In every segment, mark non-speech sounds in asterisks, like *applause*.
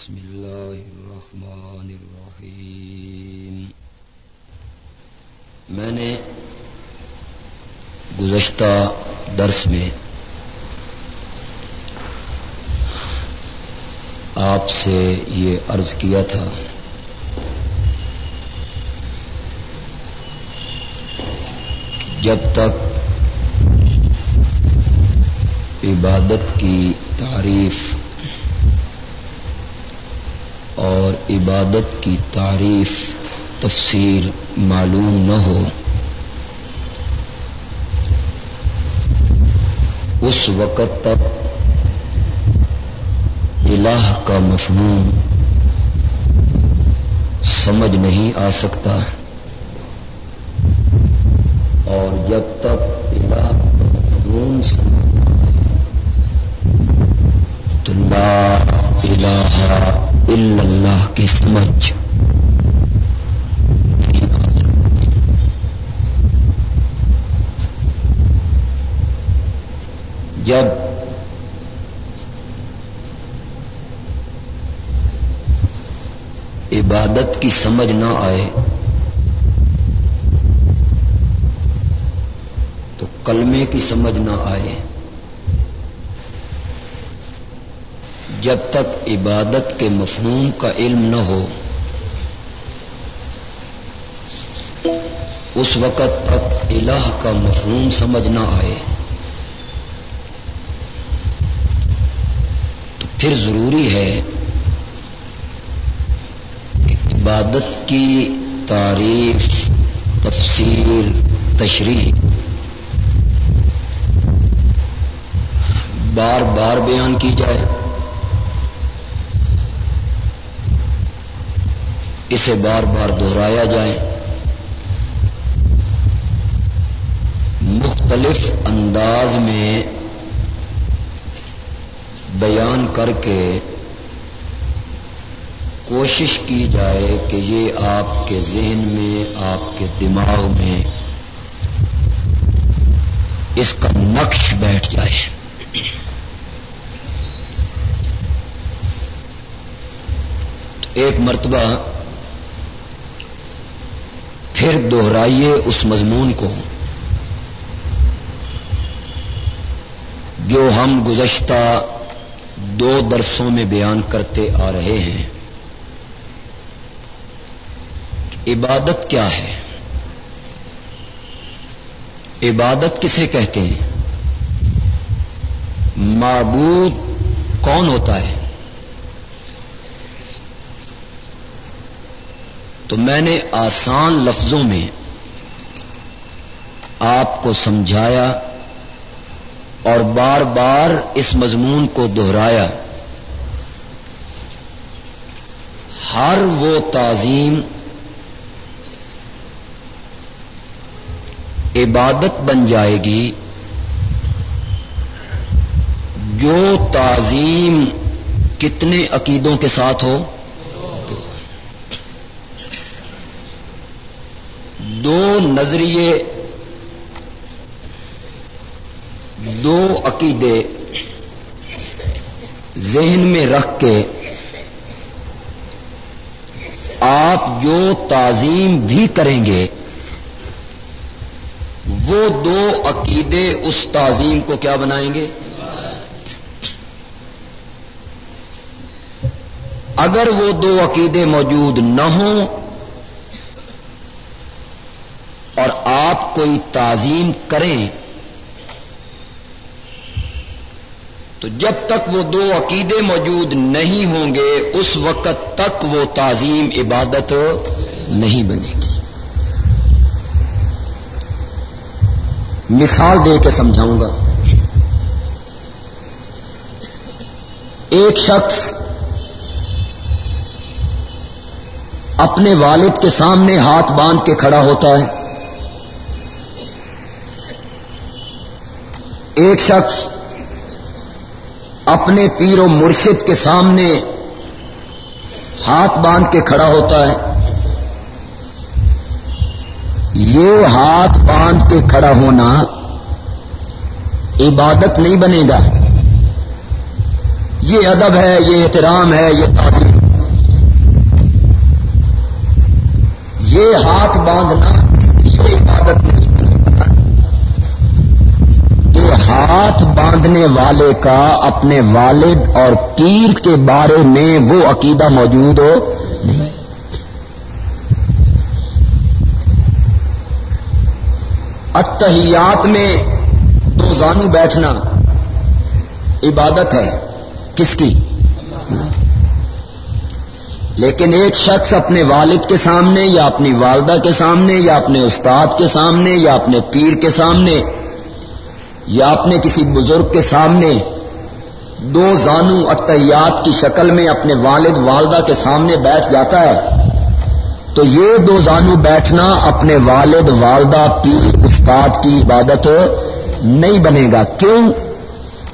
بسم الله الرحمن الرحيم. میں نے گزشتہ درس میں آپ سے یہ عرض کیا تھا جب تک عبادت کی تعریف اور عبادت کی تعریف تفسیر معلوم نہ ہو۔ اس وقت تک الہ کا مفہوم سمجھ نہیں آ سکتا۔ اور جب تک الہ کا مفہوم سمجھ تو لا الہ اللہ کی سمجھ۔ جب عبادت کی سمجھ نہ آئے، تو کلمے کی سمجھ نہ آئے۔ جب تک عبادت کے مفہوم کا علم نہ ہو۔ اس وقت تک الہ کا مفہوم سمجھ نہ آئے۔ تو پھر ضروری ہے کہ عبادت کی تعریف، تفسیر، تشریح بار بار بیان کی جائے۔ اسے بار بار دہرایا جائے۔ مختلف انداز میں بیان کر کے کوشش کی جائے کہ یہ آپ کے ذہن میں، آپ کے دماغ میں اس کا نقش بیٹھ جائے۔ ایک مرتبہ پھر دوہرائیے اس مضمون کو جو ہم گزشتہ دو درسوں میں بیان کرتے آ رہے ہیں۔ عبادت کیا ہے؟ عبادت کسے کہتے ہیں؟ معبود کون ہوتا ہے؟ تو میں نے آسان لفظوں میں آپ کو سمجھایا اور بار بار اس مضمون کو دہرایا۔ ہر وہ تعظیم عبادت بن جائے گی جو تعظیم کتنے عقیدوں کے ساتھ ہو؟ دو نظریے، دو عقیدے ذہن میں رکھ کے آپ جو تعظیم بھی کریں گے، وہ دو عقیدے اس تعظیم کو کیا بنائیں گے؟ اگر وہ دو عقیدے موجود نہ ہوں اور آپ کوئی تعظیم کریں تو جب تک وہ دو عقیدے موجود نہیں ہوں گے، اس وقت تک وہ تعظیم عبادت نہیں بنے گی۔ مثال دے کے سمجھاؤں گا۔ ایک شخص اپنے والد کے سامنے ہاتھ باندھ کے کھڑا ہوتا ہے۔ ایک شخص اپنے پیر و مرشد کے سامنے ہاتھ باندھ کے کھڑا ہوتا ہے۔ یہ ہاتھ باندھ کے کھڑا ہونا عبادت نہیں بنے گا۔ یہ ادب ہے، یہ احترام ہے، یہ تازی یہ ہاتھ باندھنا یہ عبادت نہیں۔ یہ ہاتھ باندھنے والے کا اپنے والد اور پیر کے بارے میں وہ عقیدہ موجود ہو؟ نہیں اتحیات میں دو زانو بیٹھنا عبادت ہے، کس کی؟ لیکن ایک شخص اپنے والد کے سامنے یا اپنی والدہ کے سامنے یا اپنے استاد کے سامنے یا اپنے پیر کے سامنے یا اپنے کسی بزرگ کے سامنے دو زانو اتحیات کی شکل میں اپنے والد والدہ کے سامنے بیٹھ جاتا ہے، تو یہ دو زانو بیٹھنا اپنے والد والدہ پیر استاد کی عبادت نہیں بنے گا۔ کیوں؟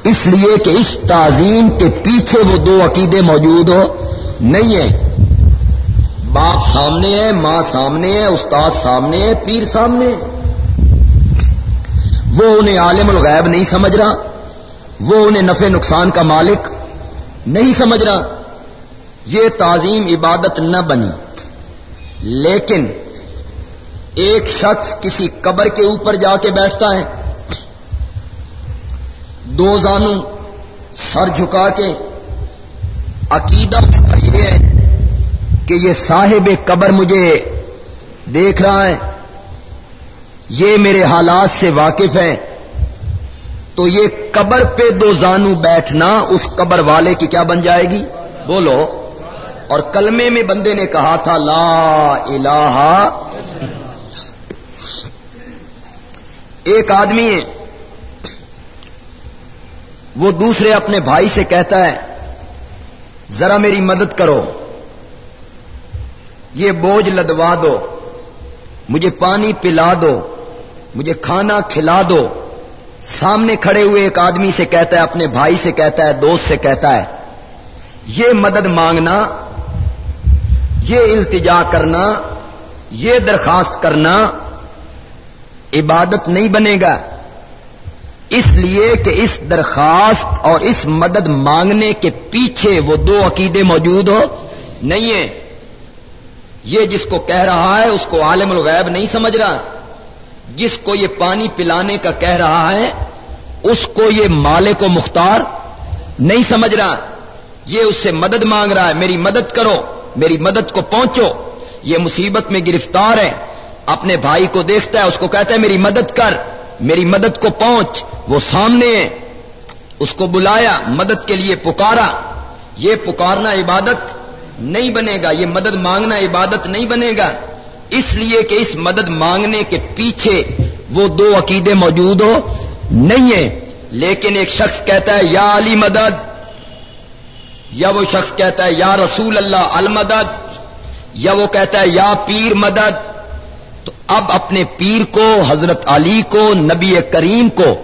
اس لیے کہ اس تعظیم کے پیچھے وہ دو عقیدے موجود ہو، نہیں ہے باپ سامنے ہے، ماں سامنے ہے، استاد سامنے ہے، پیر سامنے ہے۔ وہ انہیں عالم الغیب نہیں سمجھ رہا، وہ انہیں نفع نقصان کا مالک نہیں سمجھ رہا۔ یہ تعظیم عبادت نہ بنی۔ لیکن ایک شخص کسی قبر کے اوپر جا کے بیٹھتا ہے، دو زانو سر جھکا کے، عقیدہ اس کا یہ ہے کہ یہ صاحب قبر مجھے دیکھ رہا ہے۔ یہ میرے حالات سے واقف ہے تو یہ قبر پہ دو زانو بیٹھنا اس قبر والے کی کیا بن جائے گی؟ بولو۔ اور کلمے میں بندے نے کہا تھا، لا الہ ایک آدمی ہے، وہ دوسرے اپنے بھائی سے کہتا ہے، ذرا میری مدد کرو، یہ بوجھ لدوا دو، مجھے پانی پلا دو۔ مجھے کھانا کھلا دو۔ سامنے کھڑے ہوئے ایک آدمی سے کہتا ہے، اپنے بھائی سے کہتا ہے، دوست سے کہتا ہے، یہ مدد مانگنا، یہ التجا کرنا، یہ درخواست کرنا عبادت نہیں بنے گا۔ اس لیے کہ اس درخواست اور اس مدد مانگنے کے پیچھے وہ دو عقیدے موجود ہو نہیں ہیں یہ جس کو کہہ رہا ہے، اس کو عالم الغیب نہیں سمجھ رہا۔ جس کو یہ پانی پلانے کا کہہ رہا ہے، اس کو یہ مالے کو مختار نہیں سمجھ رہا۔ یہ اس سے مدد مانگ رہا ہے، میری مدد کرو، میری مدد کو پہنچو۔ یہ مصیبت میں گرفتار ہے۔ اپنے بھائی کو دیکھتا ہے، اس کو کہتا ہے، میری مدد کر، میری مدد کو پہنچ۔ وہ سامنے ہے۔ اس کو بلایا، مدد کے لیے پکارا۔ یہ پکارنا عبادت نہیں بنے گا، یہ مدد مانگنا عبادت نہیں بنے گا۔ اس لیے کہ اس مدد مانگنے کے پیچھے وہ دو عقیدے موجود ہو نہیں ہے لیکن ایک شخص کہتا ہے، یا علی مدد، یا وہ شخص کہتا ہے، یا رسول اللہ، المدد، یا وہ کہتا ہے، یا پیر مدد۔ تو اب اپنے پیر کو، حضرت علی کو، نبی کریم کو،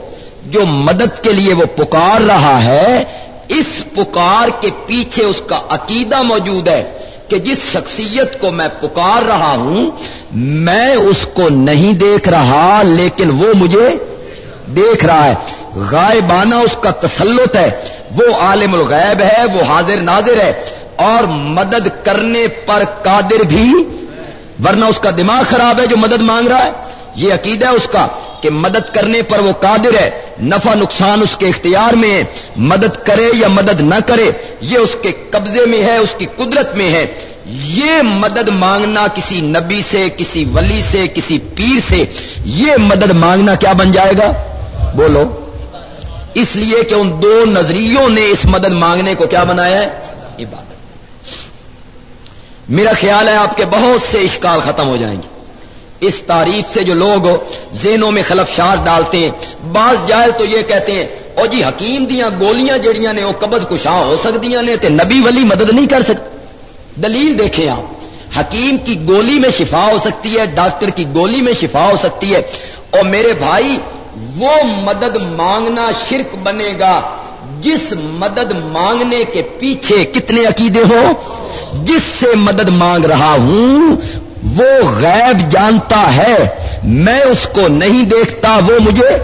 جو مدد کے لیے وہ پکار رہا ہے، اس پکار کے پیچھے اس کا عقیدہ موجود ہے۔ کہ جس شخصیت کو میں پکار رہا ہوں، میں اس کو نہیں دیکھ رہا، لیکن وہ مجھے دیکھ رہا ہے۔ غائبانہ اس کا تسلط ہے۔ وہ عالم الغیب ہے، وہ حاضر ناظر ہے۔ اور مدد کرنے پر قادر بھی، ورنہ اس کا دماغ خراب ہے جو مدد مانگ رہا ہے۔ یہ عقیدہ ہے اس کا کہ مدد کرنے پر وہ قادر ہے، نفع نقصان اس کے اختیار میں ہے۔ مدد کرے یا مدد نہ کرے، یہ اس کے قبضے میں ہے، اس کی قدرت میں ہے۔ یہ مدد مانگنا کسی نبی سے، کسی ولی سے، کسی پیر سے، یہ مدد مانگنا کیا بن جائے گا؟ بولو۔ اس لیے کہ ان دو نظریوں نے اس مدد مانگنے کو کیا بنایا ہے؟ عبادت۔ میرا خیال ہے آپ کے بہت سے اشکال ختم ہو جائیں گے۔ اس تعریف سے جو لوگ ذہنوں میں خلف شار ڈالتے ہیں، بعض جائز تو یہ کہتے ہیں، او جی حکیم دیا گولیاں جڑیاں نے وہ قبض کشاں ہو سکتی نے، تے نبی ولی مدد نہیں کر سکتے۔ دلیل دیکھیں آپ، حکیم کی گولی میں شفا ہو سکتی ہے، ڈاکٹر کی گولی میں شفا ہو سکتی ہے۔ اور میرے بھائی، وہ مدد مانگنا شرک بنے گا۔ جس مدد مانگنے کے پیچھے کتنے عقیدے ہو جس سے مدد مانگ رہا ہوں وہ غیب جانتا ہے، میں اس کو نہیں دیکھتا، وہ مجھے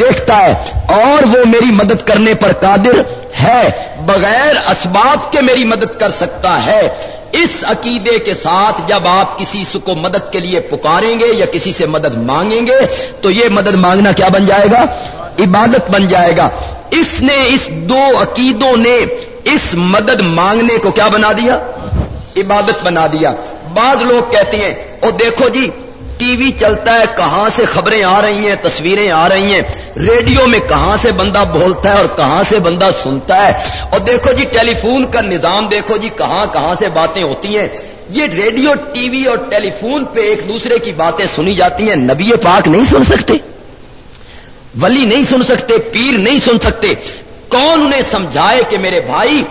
دیکھتا ہے، اور وہ میری مدد کرنے پر قادر ہے، بغیر اسباب کے میری مدد کر سکتا ہے۔ اس عقیدے کے ساتھ جب آپ کسی کو مدد کے لیے پکاریں گے یا کسی سے مدد مانگیں گے، تو یہ مدد مانگنا کیا بن جائے گا؟ عبادت بن جائے گا۔ اس نے، اس دو عقیدوں نے اس مدد مانگنے کو کیا بنا دیا؟ عبادت بنا دیا۔ بعض لوگ کہتے ہیں اور دیکھو جی ٹی وی چلتا ہے، کہاں سے خبریں آ رہی ہیں، تصویریں آ رہی ہیں، ریڈیو میں کہاں سے بندہ بولتا ہے اور کہاں سے بندہ سنتا ہے؟ اور دیکھو جی ٹیلی فون کا نظام دیکھو جی کہاں کہاں سے باتیں ہوتی ہیں؟ یہ ریڈیو، ٹی وی اور ٹیلی فون پہ ایک دوسرے کی باتیں سنی جاتی ہیں، نبی پاک نہیں سن سکتے، ولی نہیں سن سکتے، پیر نہیں سن سکتے، کون انہیں سمجھائے کہ میرے بھائی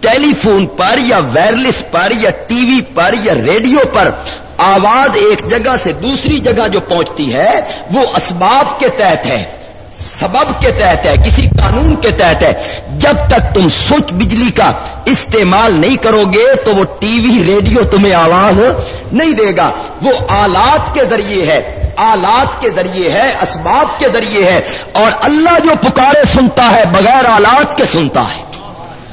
ٹیلی فون پر یا وائرلیس پر یا ٹی وی پر یا ریڈیو پر آواز ایک جگہ سے دوسری جگہ جو پہنچتی ہے، وہ اسباب کے تحت ہے، سبب کے تحت ہے، کسی قانون کے تحت ہے۔ جب تک تم سوچ بجلی کا استعمال نہیں کرو گے تو وہ ٹی وی، ریڈیو تمہیں آواز نہیں دے گا۔ وہ آلات کے ذریعے ہے، آلات کے ذریعے ہے، اسباب کے ذریعے ہے۔ اور اللہ جو پکارے سنتا ہے، بغیر آلات کے سنتا ہے۔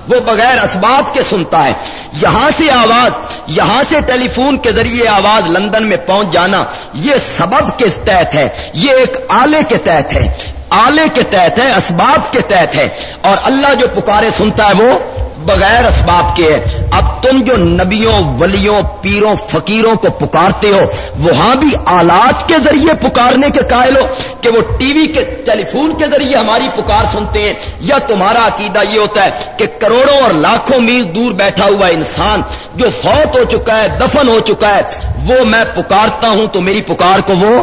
وہ بغیر اسباب کے سنتا ہے۔ یہاں سے آواز، یہاں سے ٹیلی فون کے ذریعے آواز لندن میں پہنچ جانا، یہ سبب کے تحت ہے، یہ ایک آلے کے تحت ہے۔ آلے کے تحت ہے، اسباب کے تحت ہے۔ اور اللہ جو پکارے سنتا ہے وہ بغیر اسباب کے ہے اب تم جو نبیوں، ولیوں، پیروں، فقیروں کو پکارتے ہو، وہاں بھی آلات کے ذریعے پکارنے کے قائل ہو کہ وہ ٹی وی کے، ٹیلی فون کے ذریعے ہماری پکار سنتے ہیں، یا تمہارا عقیدہ یہ ہوتا ہے کہ کروڑوں اور لاکھوں میل دور بیٹھا ہوا انسان جو فوت ہو چکا ہے، دفن ہو چکا ہے، وہ میں پکارتا ہوں تو میری پکار کو وہ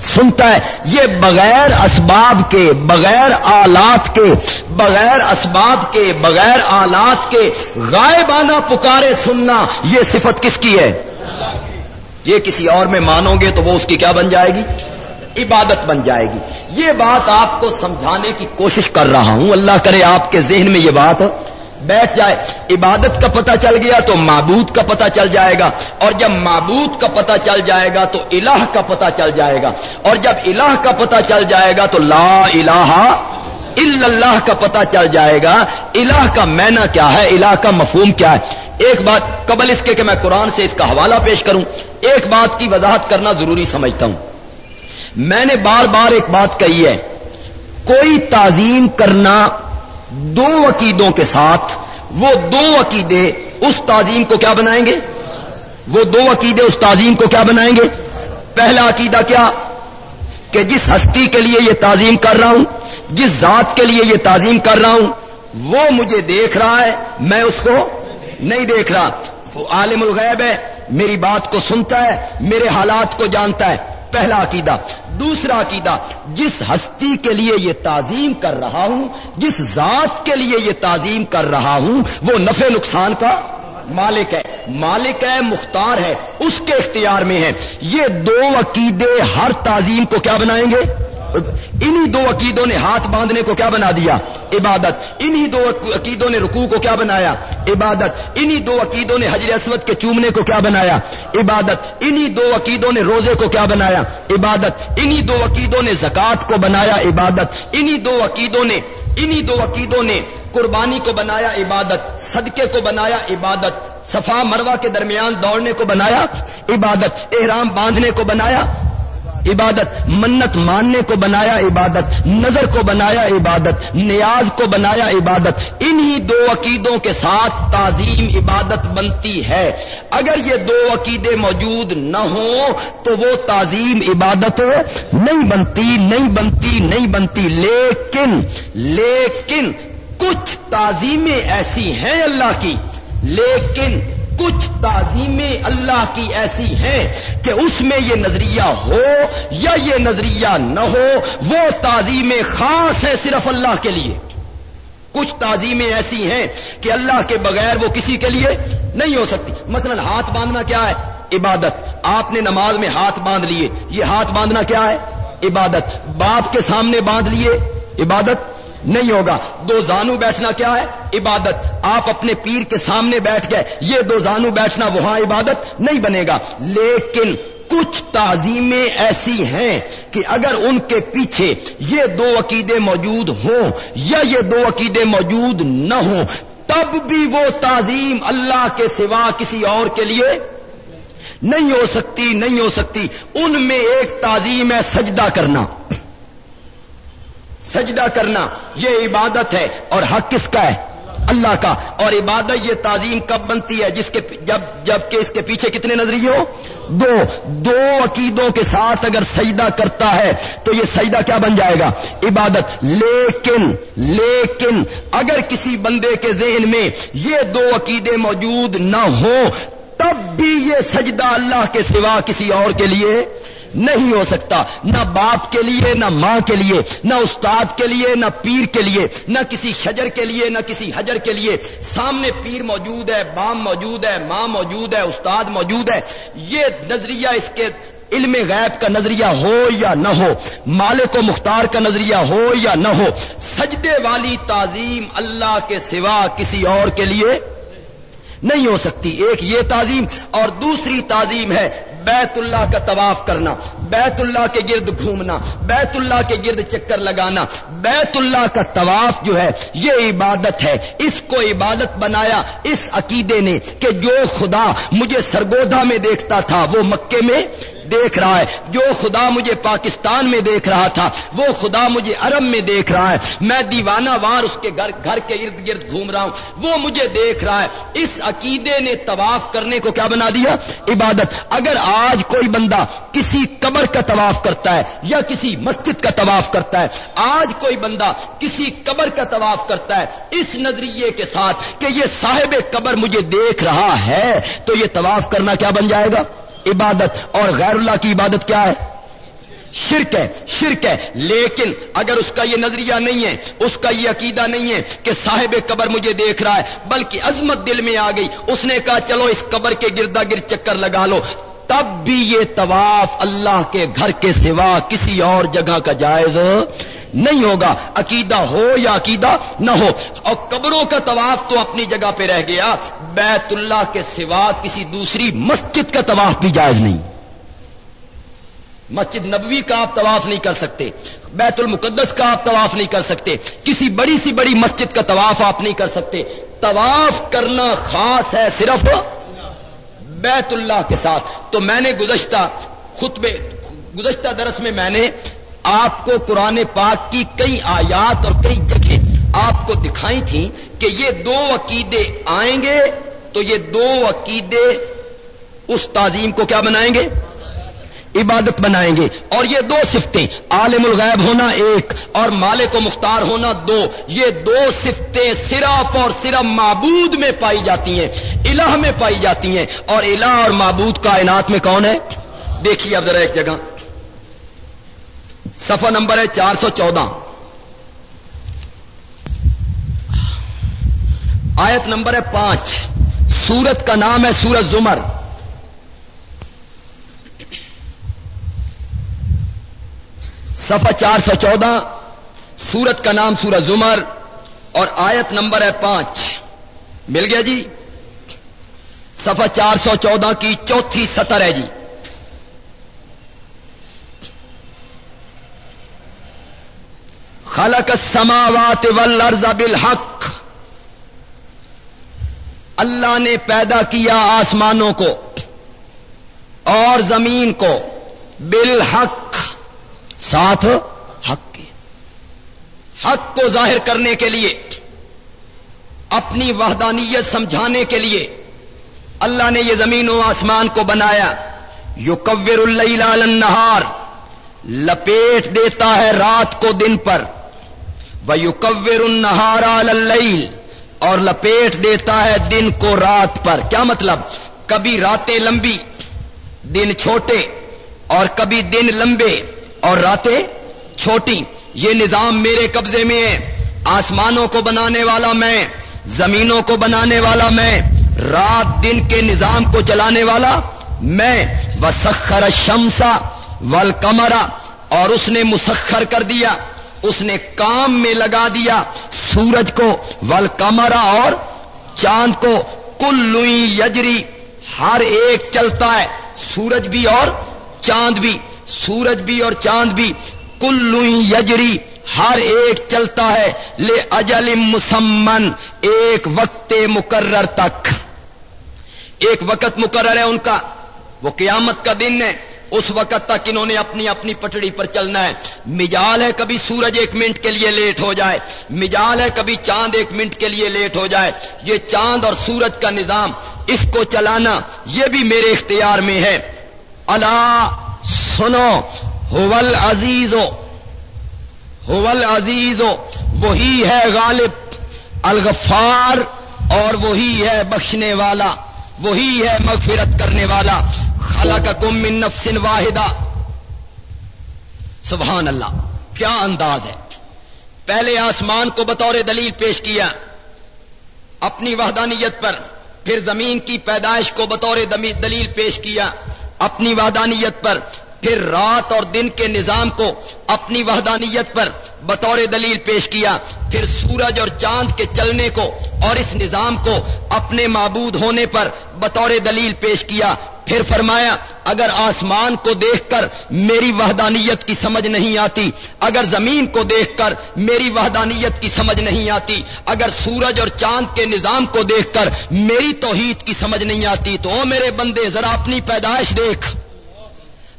سنتا ہے یہ بغیر اسباب کے، بغیر آلات کے، بغیر اسباب کے، بغیر آلات کے غائبانہ پکارے سننا یہ صفت کس کی ہے؟ یہ کسی اور میں مانو گے تو وہ اس کی کیا بن جائے گی؟ عبادت بن جائے گی۔ یہ بات آپ کو سمجھانے کی کوشش کر رہا ہوں، اللہ کرے آپ کے ذہن میں یہ بات بیٹھ جائے۔ عبادت کا پتہ چل گیا تو معبود کا پتہ چل جائے گا۔ اور جب معبود کا پتہ چل جائے گا تو الہ کا پتہ چل جائے گا۔ اور جب الہ کا پتہ چل جائے گا تو لا الہ الا اللہ کا پتہ چل جائے گا۔ الہ کا مینا کیا ہے؟ الہ کا مفہوم کیا ہے؟ ایک بات قبل اس کے کہ میں قرآن سے اس کا حوالہ پیش کروں۔ ایک بات کی وضاحت کرنا ضروری سمجھتا ہوں۔ میں نے بار بار ایک بات کہی ہے۔ کوئی تعظیم کرنا دو عقیدوں کے ساتھ وہ دو عقیدے اس تعظیم کو کیا بنائیں گے؟ وہ دو عقیدے اس تعظیم کو کیا بنائیں گے؟ پہلا عقیدہ کیا؟ کہ جس ہستی کے لیے یہ تعظیم کر رہا ہوں، جس ذات کے لیے یہ تعظیم کر رہا ہوں، وہ مجھے دیکھ رہا ہے، میں اس کو نہیں دیکھ رہا۔ وہ عالم الغیب ہے، میری بات کو سنتا ہے، میرے حالات کو جانتا ہے۔ پہلا عقیدہ۔ دوسرا عقیدہ، جس ہستی کے لیے یہ تعظیم کر رہا ہوں، جس ذات کے لیے یہ تعظیم کر رہا ہوں، وہ نفع نقصان کا مالک ہے۔ مالک ہے، مختار ہے، اس کے اختیار میں ہے۔ یہ دو عقیدے ہر تعظیم کو کیا بنائیں گے؟ انہی دو عقیدوں نے ہاتھ باندھنے کو کیا بنا دیا؟ عبادت. انہی دو عقیدوں نے رکوع کو کیا بنایا؟ عبادت. انہی دو عقیدوں نے حجر اسود کے چومنے کو کیا بنایا؟ عبادت. انہی دو عقیدوں نے روزے کو کیا بنایا؟ عبادت. انہی دو عقیدوں نے زکات کو بنایا؟ عبادت. انہی دو عقیدوں نے انہی دو عقیدوں نے قربانی کو بنایا؟ عبادت. صدقے کو بنایا؟ عبادت. صفا مروا کے درمیان دوڑنے کو بنایا؟ عبادت. احرام باندھنے کو بنایا؟ عبادت، منت ماننے کو بنایا عبادت، نظر کو بنایا عبادت، نیاز کو بنایا عبادت، انہی دو عقیدوں کے ساتھ تعظیم عبادت بنتی ہے۔ اگر یہ دو عقیدے موجود نہ ہوں تو وہ تعظیم عبادت نہیں بنتی نہیں بنتی نہیں بنتی۔ لیکن لیکن کچھ تعظیمیں ایسی ہیں اللہ کی۔ لیکن کچھ تعظیمیں اللہ کی ایسی ہیں کہ اس میں یہ نظریہ ہو یا یہ نظریہ نہ ہو، وہ تعظیمیں خاص ہیں صرف اللہ کے لیے۔ کچھ تعظیمیں ایسی ہیں کہ اللہ کے بغیر وہ کسی کے لیے نہیں ہو سکتی۔ مثلا ہاتھ باندھنا کیا ہے؟ عبادت۔ آپ نے نماز میں ہاتھ باندھ لیے، یہ ہاتھ باندھنا کیا ہے؟ عبادت۔ باپ کے سامنے باندھ لیے، عبادت۔ نہیں ہوگا۔ دو زانو بیٹھنا کیا ہے؟ عبادت۔ آپ اپنے پیر کے سامنے بیٹھ گئے۔ یہ دو زانو بیٹھنا وہاں عبادت نہیں بنے گا۔ لیکن کچھ تعظیمیں ایسی ہیں کہ اگر ان کے پیچھے یہ دو عقیدے موجود ہوں یا یہ دو عقیدے موجود نہ ہوں، تب بھی وہ تعظیم اللہ کے سوا کسی اور کے لیے نہیں ہو سکتی، نہیں ہو سکتی۔ ان میں ایک تعظیم ہے سجدہ کرنا۔ سجدہ کرنا یہ عبادت ہے اور حق کس کا ہے؟ اللہ کا۔ اور عبادت یہ تعظیم کب بنتی ہے؟ جس کے جب جبکہ اس کے پیچھے کتنے نظریے ہو دو۔ دو عقیدوں کے ساتھ اگر سجدہ کرتا ہے تو یہ سجدہ کیا بن جائے گا؟ عبادت۔ لیکن لیکن اگر کسی بندے کے ذہن میں یہ دو عقیدے موجود نہ ہوں، تب بھی یہ سجدہ اللہ کے سوا کسی اور کے لیے نہیں ہو سکتا۔ نہ باپ کے لیے، نہ ماں کے لیے، نہ استاد کے لیے، نہ پیر کے لیے، نہ کسی شجر کے لیے، نہ کسی حجر کے لیے۔ سامنے پیر موجود ہے، بام موجود ہے، ماں موجود ہے، استاد موجود ہے۔ یہ نظریہ اس کے علم غیب کا نظریہ ہو یا نہ ہو، مالک و مختار کا نظریہ ہو یا نہ ہو، سجدے والی تعظیم اللہ کے سوا کسی اور کے لیے نہیں ہو سکتی۔ ایک یہ تعظیم اور دوسری تعظیم ہے بیت اللہ کا طواف کرنا، بیت اللہ کے گرد گھومنا، بیت اللہ کے گرد چکر لگانا، بیت اللہ کا طواف جو ہے، یہ عبادت ہے۔ اس کو عبادت بنایا اس عقیدے نے کہ جو خدا مجھے سرگودا میں دیکھتا تھا، وہ مکے میں دیکھ رہا ہے۔ جو خدا مجھے پاکستان میں دیکھ رہا تھا، وہ خدا مجھے عرب میں دیکھ رہا ہے۔ میں دیوانہ وار اس کے گھر گھر کے ارد گرد گھوم رہا ہوں۔ وہ مجھے دیکھ رہا ہے۔ اس عقیدے نے طواف کرنے کو کیا بنا دیا؟ عبادت۔ اگر آج کوئی بندہ کسی قبر کا طواف کرتا ہے یا کسی مسجد کا طواف کرتا ہے، آج کوئی بندہ کسی قبر کا طواف کرتا ہے، اس نظریے کے ساتھ کہ یہ صاحب قبر مجھے دیکھ رہا ہے، تو یہ طواف کرنا کیا بن جائے گا؟ عبادت اور غیر اللہ کی عبادت کیا ہے؟ شرک ہے شرک ہے۔ لیکن اگر اس کا یہ نظریہ نہیں ہے، اس کا یہ عقیدہ نہیں ہے کہ صاحب قبر مجھے دیکھ رہا ہے، بلکہ عظمت دل میں آ گئی۔ اس نے کہا، چلو اس قبر کے گردا گرد چکر لگا لو۔ تب بھی یہ طواف اللہ کے گھر کے سوا کسی اور جگہ کا جائز نہیں ہوگا، عقیدہ ہو یا عقیدہ نہ ہو۔ اور قبروں کا طواف تو اپنی جگہ پہ رہ گیا، بیت اللہ کے سوا کسی دوسری مسجد کا طواف بھی جائز نہیں۔ مسجد نبوی کا آپ طواف نہیں کر سکتے، بیت المقدس کا آپ طواف نہیں کر سکتے، کسی بڑی سی بڑی مسجد کا طواف آپ نہیں کر سکتے۔ طواف کرنا خاص ہے صرف بیت اللہ کے ساتھ۔ تو میں نے گزشتہ خطبے، گزشتہ درس میں میں نے آپ کو قرآن پاک کی کئی آیات اور کئی جگہ آپ کو دکھائی تھیں کہ یہ دو عقیدے آئیں گے، تو یہ دو عقیدے اس تعظیم کو کیا بنائیں گے؟ عبادت بنائیں گے۔ اور یہ دو صفتیں، عالم الغیب ہونا ایک اور مالک و مختار ہونا دو، یہ دو صفتیں صرف اور صرف معبود میں پائی جاتی ہیں، الہ میں پائی جاتی ہیں۔ اور الہ اور معبود کائنات میں کون ہے؟ دیکھیے اب ذرا ایک جگہ۔ سفر نمبر ہے چار سو چودہ۔ آیت نمبر ہے پانچ۔ سورت کا نام ہے سورت زمر۔ سفر چار سو چودہ۔ سورت کا نام سورت زمر۔ اور آیت نمبر ہے پانچ۔ مل گیا جی؟ سفر چار سو چودہ کی چوتھی سطر ہے جی۔ خلق السماوات والارض بالحق۔ اللہ نے پیدا کیا آسمانوں کو اور زمین کو بالحق۔ ساتھ حق کے۔ حق کو ظاہر کرنے کے لیے، اپنی وحدانیت سمجھانے کے لیے اللہ نے یہ زمین و آسمان کو بنایا۔ یو کبر النہار، لپیٹ دیتا ہے رات کو دن پر۔ ویکور النہارا اللیل اور لپیٹ دیتا ہے دن کو رات پر۔ کیا مطلب؟ کبھی راتیں لمبی، دن چھوٹے، اور کبھی دن لمبے، اور راتیں چھوٹی۔ یہ نظام میرے قبضے میں ہے۔ آسمانوں کو بنانے والا میں، زمینوں کو بنانے والا میں، رات دن کے نظام کو چلانے والا میں۔ وسخر شمسا ول کمرا اور اس نے مسخر کر دیا۔ اس نے کام میں لگا دیا سورج کو ول کمرا اور چاند کو۔ کل لوئی یجری، ہر ایک چلتا ہے، سورج بھی اور چاند بھی۔ سورج بھی اور چاند بھی۔ کل یجری، ہر ایک چلتا ہے۔ لے اجل مسمن، ایک وقت مقرر تک۔ ایک وقت مقرر ہے ان کا۔ وہ قیامت کا دن ہے۔ اس وقت تک انہوں نے اپنی اپنی پٹڑی پر چلنا ہے۔ مجال ہے کبھی سورج ایک منٹ کے لیے لیٹ ہو جائے۔ مجال ہے کبھی چاند ایک منٹ کے لیے لیٹ ہو جائے۔ یہ چاند اور سورج کا نظام، اس کو چلانا یہ بھی میرے اختیار میں ہے۔ اللہ سنو ہوول عزیز ہو ہوول عزیز ہو وہی ہے غالب، الغفار اور وہی ہے بخشنے والا، وہی ہے مغفرت کرنے والا۔ خلقکم من نفس واحدہ۔ سبحان اللہ کیا انداز ہے۔ پہلے آسمان کو بطور دلیل پیش کیا۔ اپنی وحدانیت پر، پھر زمین کی پیدائش کو بطور دلیل پیش کیا۔ اپنی وحدانیت پر، پھر رات اور دن کے نظام کو اپنی وحدانیت پر بطور دلیل پیش کیا۔ پھر سورج اور چاند کے چلنے کو اور اس نظام کو اپنے معبود ہونے پر بطور دلیل پیش کیا۔ پھر فرمایا، اگر آسمان کو دیکھ کر میری وحدانیت کی سمجھ نہیں آتی، اگر زمین کو دیکھ کر میری وحدانیت کی سمجھ نہیں آتی، اگر سورج اور چاند کے نظام کو دیکھ کر میری توحید کی سمجھ نہیں آتی، تو او میرے بندے، ذرا اپنی پیدائش دیکھ۔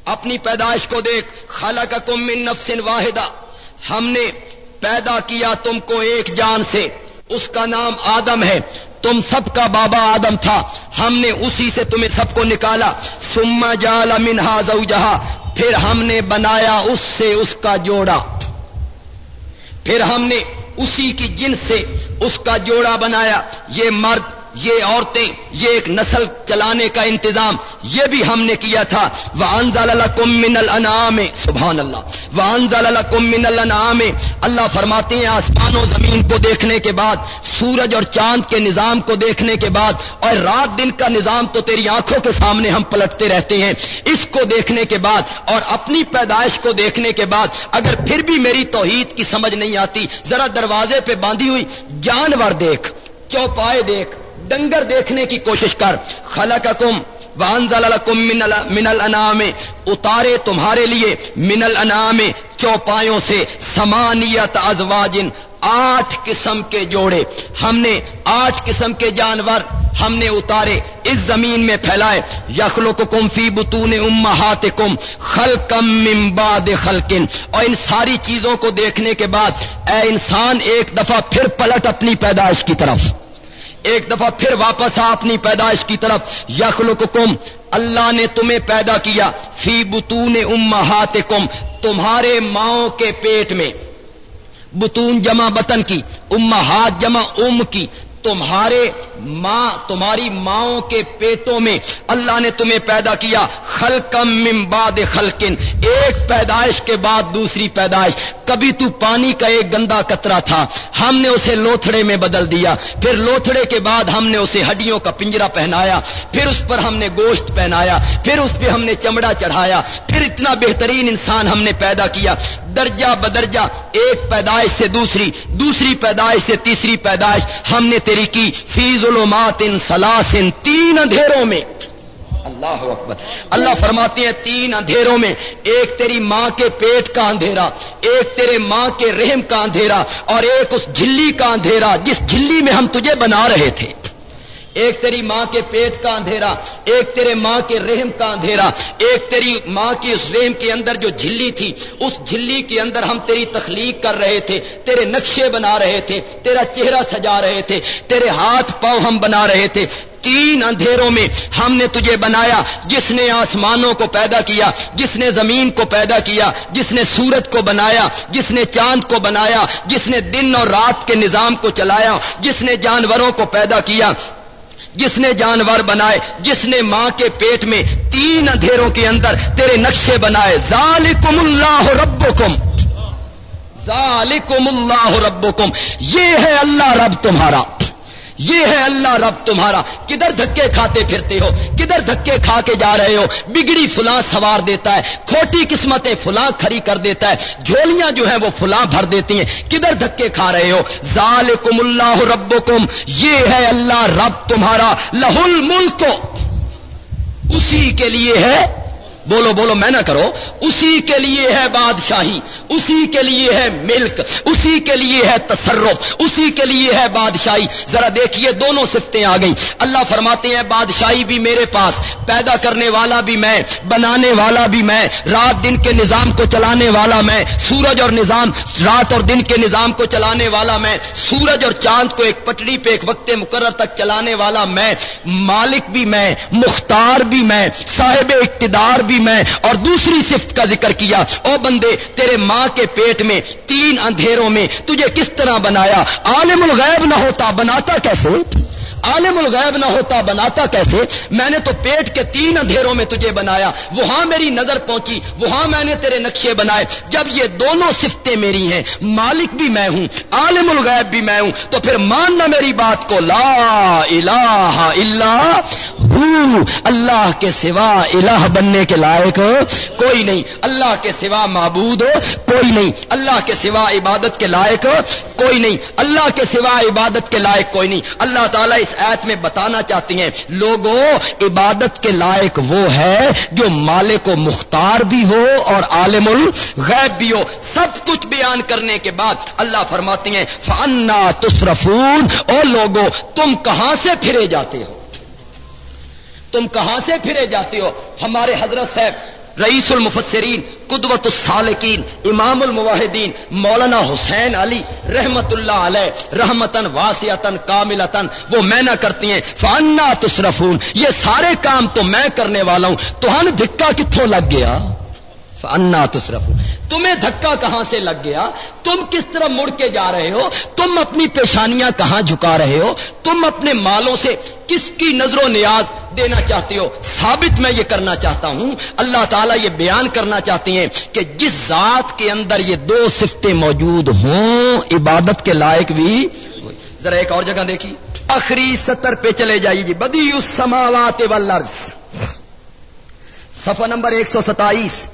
اپنی پیدائش کو دیکھ۔ خالہ کا کم نفس واحدہ۔ ہم نے پیدا کیا تم کو ایک جان سے۔ اس کا نام آدم ہے۔ تم سب کا بابا آدم تھا۔ ہم نے اسی سے تمہیں سب کو نکالا۔ سما جال منہا زوجہا۔ پھر ہم نے بنایا اس سے اس کا جوڑا۔ پھر ہم نے اسی کی جن سے اس کا جوڑا بنایا۔ یہ مرد یہ عورتیں، یہ ایک نسل چلانے کا انتظام، یہ بھی ہم نے کیا تھا۔ وہ انزال کم من الانعام سبحان اللہ وہ انزال کم من الانعام اللہ فرماتے ہیں، آسمان و زمین کو دیکھنے کے بعد، سورج اور چاند کے نظام کو دیکھنے کے بعد، اور رات دن کا نظام تو تیری آنکھوں کے سامنے ہم پلٹتے رہتے ہیں۔ اس کو دیکھنے کے بعد اور اپنی پیدائش کو دیکھنے کے بعد، اگر پھر بھی میری توحید کی سمجھ نہیں آتی، ذرا دروازے پہ باندھی ہوئی جانور دیکھ، چوپائے دیکھ ڈنگر دیکھنے کی کوشش کر۔ خلا کا کم وانزل لکم من الانام اتارے تمہارے لیے من الانام چوپایوں سے سمانیت ازواجن، آٹھ قسم کے جوڑے۔ ہم نے آٹھ قسم کے جانور ہم نے اتارے، اس زمین میں پھیلائے۔ یخلو کو کم فی بتون امہات کم خل کم ممباد خلکن اور ان ساری چیزوں کو دیکھنے کے بعد، اے انسان، ایک دفعہ پھر پلٹ اپنی پیدائش کی طرف۔ ایک دفعہ پھر واپس آ اپنی پیدائش کی طرف یخلق کم اللہ نے تمہیں پیدا کیا، فی بتون امہات کم تمہارے ماؤں کے پیٹ میں۔ بتون جمع بطن کی، امہات جمع ام کی تمہارے ماں، تمہاری ماؤں کے پیٹوں میں اللہ نے تمہیں پیدا کیا خلکم ممباد خلکن ایک پیدائش کے بعد دوسری پیدائش۔ کبھی تو پانی کا ایک گندا کترا تھا، ہم نے اسے لوتھڑے میں بدل دیا۔ پھر لوتھڑے کے بعد ہم نے اسے ہڈیوں کا پنجرا پہنایا، پھر اس پر ہم نے گوشت پہنایا، پھر اس پہ ہم نے چمڑا چڑھایا۔ پھر اتنا بہترین انسان ہم نے پیدا کیا۔ درجہ بدرجہ، ایک پیدائش سے دوسری دوسری پیدائش سے تیسری پیدائش، ہم نے تیری کی فی ظلمات ان سلاسن، تین اندھیروں میں۔ اللہ اکبر۔ اللہ فرماتے ہیں تین اندھیروں میں، ایک تیری ماں کے پیٹ کا اندھیرا، ایک تیرے ماں کے رحم کا اندھیرا، اور ایک اس جھلی کا اندھیرا، جس جھلی میں ہم تجھے بنا رہے تھے۔ ایک تیری ماں کے پیٹ کا اندھیرا، ایک تیرے ماں کے رحم کا اندھیرا، ایک تیری ماں کی اس رحم کے اندر جو جھلی تھی، اس جھلی کے اندر ہم تیری تخلیق کر رہے تھے، تیرے نقشے بنا رہے تھے، تیرا چہرہ سجا رہے تھے، تیرے ہاتھ پاؤں ہم بنا رہے تھے۔ تین اندھیروں میں ہم نے تجھے بنایا، جس نے آسمانوں کو پیدا کیا، جس نے زمین کو پیدا کیا، جس نے سورج کو بنایا، جس نے چاند کو بنایا، جس نے دن اور رات کے نظام کو چلایا، جس نے جانوروں کو پیدا کیا۔ جس نے جانور بنائے، جس نے ماں کے پیٹ میں تین اندھیروں کے اندر تیرے نقشے بنائے، ذالکم اللہ ربکم۔ ذالکم اللہ ربکم۔ یہ ہے اللہ رب تمہارا۔ یہ ہے اللہ رب تمہارا۔ کدھر دھکے کھاتے پھرتے ہو؟ کدھر دھکے کھا کے جا رہے ہو؟ بگڑی فلاں سوار دیتا ہے، کھوٹی قسمتیں فلاں کھڑی کر دیتا ہے۔ جھولیاں جو ہیں وہ فلاں بھر دیتی ہیں۔ کدھر دھکے کھا رہے ہو؟ ذالکم اللہ ربکم۔ یہ ہے اللہ رب تمہارا۔ لہ الملک۔ اسی کے لیے ہے۔ بولو بولو، میں نہ کرو۔ اسی کے لیے ہے بادشاہی۔ اسی کے لیے ہے ملک، اسی کے لیے ہے تصرف، اسی کے لیے ہے بادشاہی۔ ذرا دیکھیے دونوں سفتیں آ گئی اللہ فرماتے ہیں، بادشاہی بھی میرے پاس، پیدا کرنے والا بھی میں، بنانے والا بھی میں، رات دن کے نظام کو چلانے والا میں، سورج اور نظام، رات اور دن کے نظام کو چلانے والا میں، سورج اور چاند کو ایک پٹڑی پہ ایک وقت مقرر تک چلانے والا میں، مالک بھی میں، مختار بھی میں، صاحب اقتدار بھی میں، اور دوسری صفت کا ذکر کیا، او بندے، تیرے ماں کے پیٹ میں، تین اندھیروں میں تجھے کس طرح بنایا؟ عالم الغیب نہ ہوتا، بناتا کیسے؟ عالم الغیب نہ ہوتا، بناتا کیسے؟ میں نے تو پیٹ کے تین اندھیروں میں تجھے بنایا، وہاں میری نظر پہنچی، وہاں میں نے تیرے نقشے بنائے۔ جب یہ دونوں سفتیں میری ہیں، مالک بھی میں ہوں، عالم الغیب بھی میں ہوں، تو پھر ماننا میری بات کو، لا الہ الا اللہ کے سوا الہ بننے کے لائق کوئی نہیں۔ اللہ کے سوا معبود کوئی نہیں۔ اللہ کے سوا عبادت کے لائق کوئی نہیں۔ اللہ کے سوا عبادت کے لائق کوئی نہیں۔ اللہ تعالیٰ اس ایت میں بتانا چاہتی ہیں لوگوں عبادت کے لائق وہ ہے جو مالک و مختار بھی ہو اور عالم الغیب بھی ہو۔ سب کچھ بیان کرنے کے بعد اللہ فرماتی ہیں فانا تصرفون۔ اور لوگوں تم کہاں سے پھرے جاتے ہو؟ تم کہاں سے پھرے جاتے ہو؟ ہمارے حضرت صاحب رئیس المفسرین قدوت السالکین، امام المواحدین مولانا حسین علی رحمت اللہ علیہ رحمتن واسیتن کاملتن وہ میں نہ کرتی ہیں، فانا تصرفون یہ سارے کام تو میں کرنے والا ہوں، تو ہن دھکا کتوں لگ گیا؟ فانا تصرفون۔ تمہیں دھکا کہاں سے لگ گیا؟ تم کس طرح مڑ کے جا رہے ہو؟ تم اپنی پیشانیاں کہاں جھکا رہے ہو؟ تم اپنے مالوں سے کس کی نظر و نیاز دینا چاہتے ہو؟ ثابت میں یہ کرنا چاہتا ہوں۔ اللہ تعالیٰ یہ بیان کرنا چاہتی ہیں کہ جس ذات کے اندر یہ دو سفتیں موجود ہوں، عبادت کے لائق بھی ذرا ایک اور جگہ دیکھی آخری ستر پہ چلے جائیے جی۔ بدی اس سماوات والارض۔ صفحہ نمبر ایک سو ستائیس۔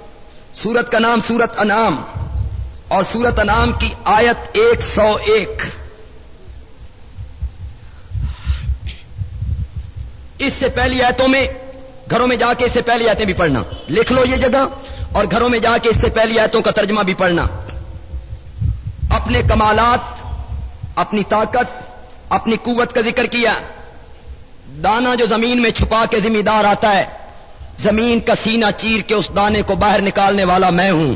سورت کا نام سورت انعام اور سورت انعام کی آیت ایک سو ایک۔ اس سے پہلی آیتوں میں، گھروں میں جا کے اس سے پہلی آیتیں بھی پڑھنا۔ لکھ لو یہ جگہ اور گھروں میں جا کے اس سے پہلی آیتوں کا ترجمہ بھی پڑھنا۔ اپنے کمالات، اپنی طاقت، اپنی قوت کا ذکر کیا۔ دانا جو زمین میں چھپا کے ذمہ دار آتا ہے زمین کا سینہ چیر کے اس دانے کو باہر نکالنے والا میں ہوں۔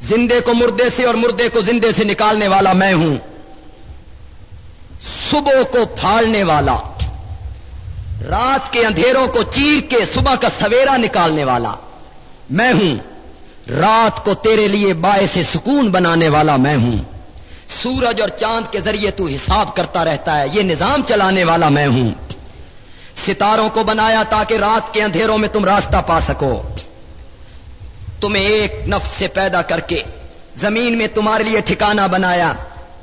زندے کو مردے سے اور مردے کو زندے سے نکالنے والا میں ہوں۔ صبح کو پھاڑنے والا، رات کے اندھیروں کو چیر کے صبح کا سویرا نکالنے والا میں ہوں۔ رات کو تیرے لیے باعث سکون بنانے والا میں ہوں۔ سورج اور چاند کے ذریعے تو حساب کرتا رہتا ہے، یہ نظام چلانے والا میں ہوں۔ ستاروں کو بنایا تاکہ رات کے اندھیروں میں تم راستہ پا سکو۔ تمہیں ایک نفس سے پیدا کر کے زمین میں تمہارے لیے ٹھکانہ بنایا۔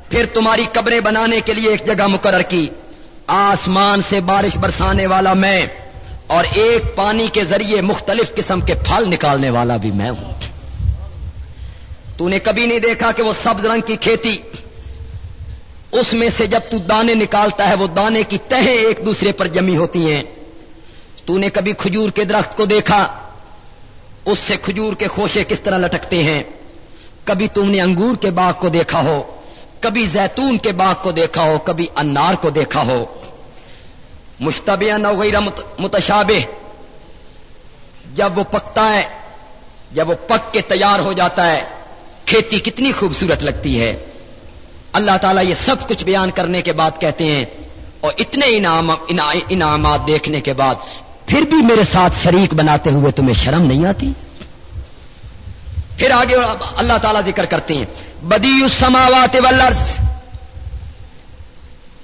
پھر تمہاری قبریں بنانے کے لیے ایک جگہ مقرر کی۔ آسمان سے بارش برسانے والا میں اور ایک پانی کے ذریعے مختلف قسم کے پھل نکالنے والا بھی میں ہوں۔ تو نے کبھی نہیں دیکھا کہ وہ سبز رنگ کی کھیتی اس میں سے جب تو دانے نکالتا ہے، وہ دانے کی تہیں ایک دوسرے پر جمی ہوتی ہیں۔ تو نے کبھی کھجور کے درخت کو دیکھا؟ اس سے کھجور کے خوشے کس طرح لٹکتے ہیں؟ کبھی تم نے انگور کے باغ کو دیکھا ہو، کبھی زیتون کے باغ کو دیکھا ہو، کبھی انار کو دیکھا ہو۔ مشتبہ نوغیرہ متشابہ۔ جب وہ پکتا ہے، جب وہ پک کے تیار ہو جاتا ہے، کھیتی کتنی خوبصورت لگتی ہے۔ اللہ تعالیٰ یہ سب کچھ بیان کرنے کے بعد کہتے ہیں اور اتنے انعام انعامات دیکھنے کے بعد پھر بھی میرے ساتھ شریک بناتے ہوئے تمہیں شرم نہیں آتی؟ پھر آگے اللہ تعالیٰ ذکر کرتے ہیں بدی السماوات والارض۔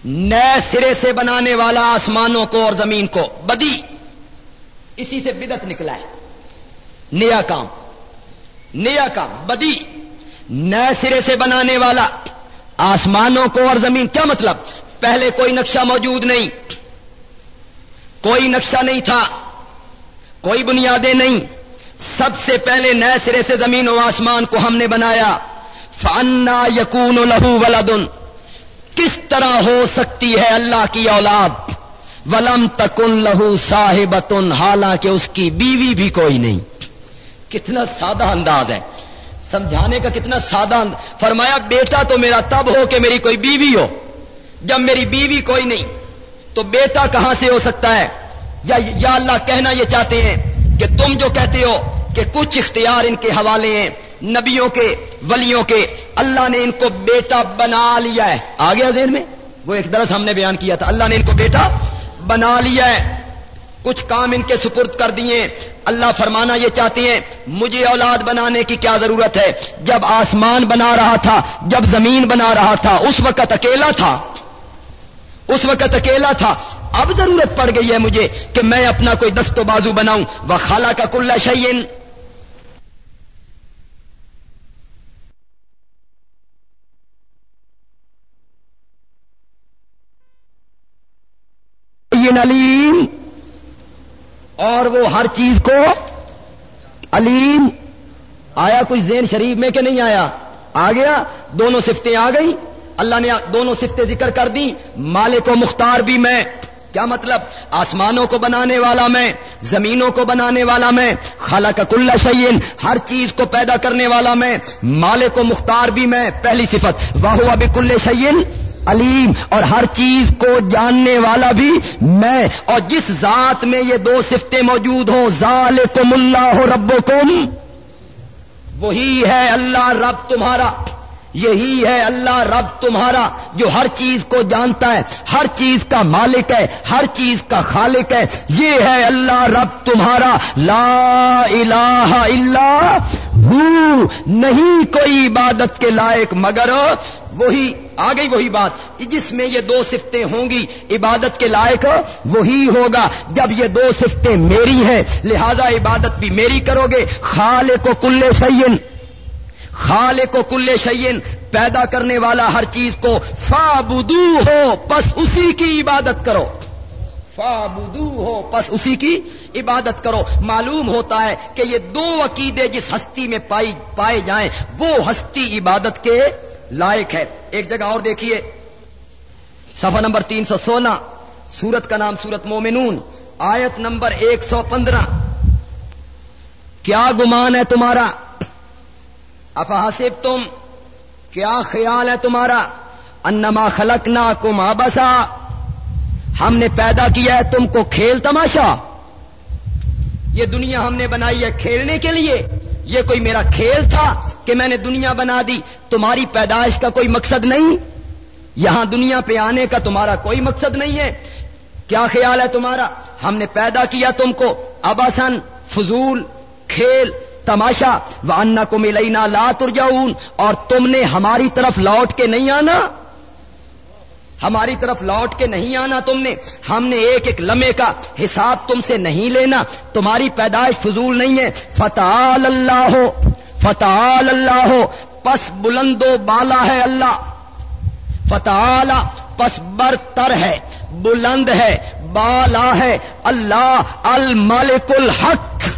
نئے سرے سے بنانے والا آسمانوں کو اور زمین کو۔ بدی اسی سے بدت نکلا ہے۔ نیا کام۔ نیا کام۔ بدی نئے سرے سے بنانے والا آسمانوں کو اور زمین، کیا مطلب؟ پہلے کوئی نقشہ موجود نہیں۔ کوئی نقشہ نہیں تھا۔ کوئی بنیادیں نہیں۔ سب سے پہلے نئے سرے سے زمین و آسمان کو ہم نے بنایا۔ فانا یقون لہو ولادن کس طرح ہو سکتی ہے اللہ کی اولاد؟ ولم تکن لہو صاحب حالانکہ اس کی بیوی بھی کوئی نہیں۔ کتنا سادہ انداز ہے۔ سمجھانے کا کتنا سادہ فرمایا، بیٹا تو میرا تب ہو کہ میری کوئی بیوی ہو۔ جب میری بیوی کوئی نہیں، تو بیٹا کہاں سے ہو سکتا ہے؟ یا یا اللہ کہنا یہ چاہتے ہیں کہ تم جو کہتے ہو کہ کچھ اختیار ان کے حوالے ہیں، نبیوں کے، ولیوں کے، اللہ نے ان کو بیٹا بنا لیا ہے۔ آ گیا ذہن میں؟ وہ ایک درس ہم نے بیان کیا تھا، اللہ نے ان کو بیٹا بنا لیا ہے۔ کچھ کام ان کے سپرد کر دیے۔ اللہ فرمانا یہ چاہتے ہیں، مجھے اولاد بنانے کی کیا ضرورت ہے؟ جب آسمان بنا رہا تھا، جب زمین بنا رہا تھا، اس وقت اکیلا تھا۔ اس وقت اکیلا تھا۔ اب ضرورت پڑ گئی ہے مجھے کہ میں اپنا کوئی دست و بازو بناؤں۔ وہ خالہ کا کل شعین علیم اور وہ ہر چیز کو علیم، آیا کچھ زین شریف میں کہ نہیں آیا؟ آ گیا، دونوں سفتیں آ گئی اللہ نے دونوں سفتیں ذکر کر دی مالک و مختار بھی میں۔ کیا مطلب؟ آسمانوں کو بنانے والا میں، زمینوں کو بنانے والا میں خالہ کا کل شعین ہر چیز کو پیدا کرنے والا میں، مالک و مختار بھی میں، پہلی صفت۔ واہ ابھی کل شعین علیم اور ہر چیز کو جاننے والا بھی میں اور جس ذات میں یہ دو صفتیں موجود ہوں، ذالکم اللہ ربکم، وہی ہے اللہ رب تمہارا، یہی ہے اللہ رب تمہارا جو ہر چیز کو جانتا ہے، ہر چیز کا مالک ہے، ہر چیز کا خالق ہے، یہ ہے اللہ رب تمہارا، لا الہ الا ہو۔ نہیں کوئی عبادت کے لائق مگر وہی آ گئی وہی بات، جس میں یہ دو سفتیں ہوں گی، عبادت کے لائق، وہی ہوگا۔ جب یہ دو سفتیں میری ہیں، لہذا عبادت بھی میری کرو گے۔ خالق کو کل سین خالے کو کل شعین پیدا کرنے والا ہر چیز کو فابدو ہو، پس اسی کی عبادت کرو۔ فابدو ہو، پس اسی کی عبادت کرو۔ معلوم ہوتا ہے کہ یہ دو عقیدے جس ہستی میں پائی، پائے جائیں، وہ ہستی عبادت کے لائق ہے۔ ایک جگہ اور دیکھیے۔ صفحہ نمبر تین سو سولہ۔ سورت کا نام سورت مومنون۔ آیت نمبر ایک سو پندرہ۔ کیا گمان ہے تمہارا؟ افحاسب تم کیا خیال ہے تمہارا؟ انما خلق نہ کم آبسا ہم نے پیدا کیا ہے تم کو کھیل تماشا۔ یہ دنیا ہم نے بنائی ہے کھیلنے کے لیے۔ یہ کوئی میرا کھیل تھا کہ میں نے دنیا بنا دی؟ تمہاری پیدائش کا کوئی مقصد نہیں؟ یہاں دنیا پہ آنے کا تمہارا کوئی مقصد نہیں ہے۔ کیا خیال ہے تمہارا؟ ہم نے پیدا کیا تم کو۔ اباسن فضول، کھیل، تماشا۔ وانا کو ملینا لا ترجاؤن اور تم نے ہماری طرف لوٹ کے نہیں آنا؟ ہماری طرف لوٹ کے نہیں آنا تم نے۔ ہم نے ایک ایک لمحے کا حساب تم سے نہیں لینا۔ تمہاری پیدائش فضول نہیں ہے۔ فتح اللہ ہو فتح اللہ ہو پس بلند و بالا ہے اللہ۔ فتح پس برتر ہے، بلند ہے، بالا ہے۔ اللہ الملک الحق۔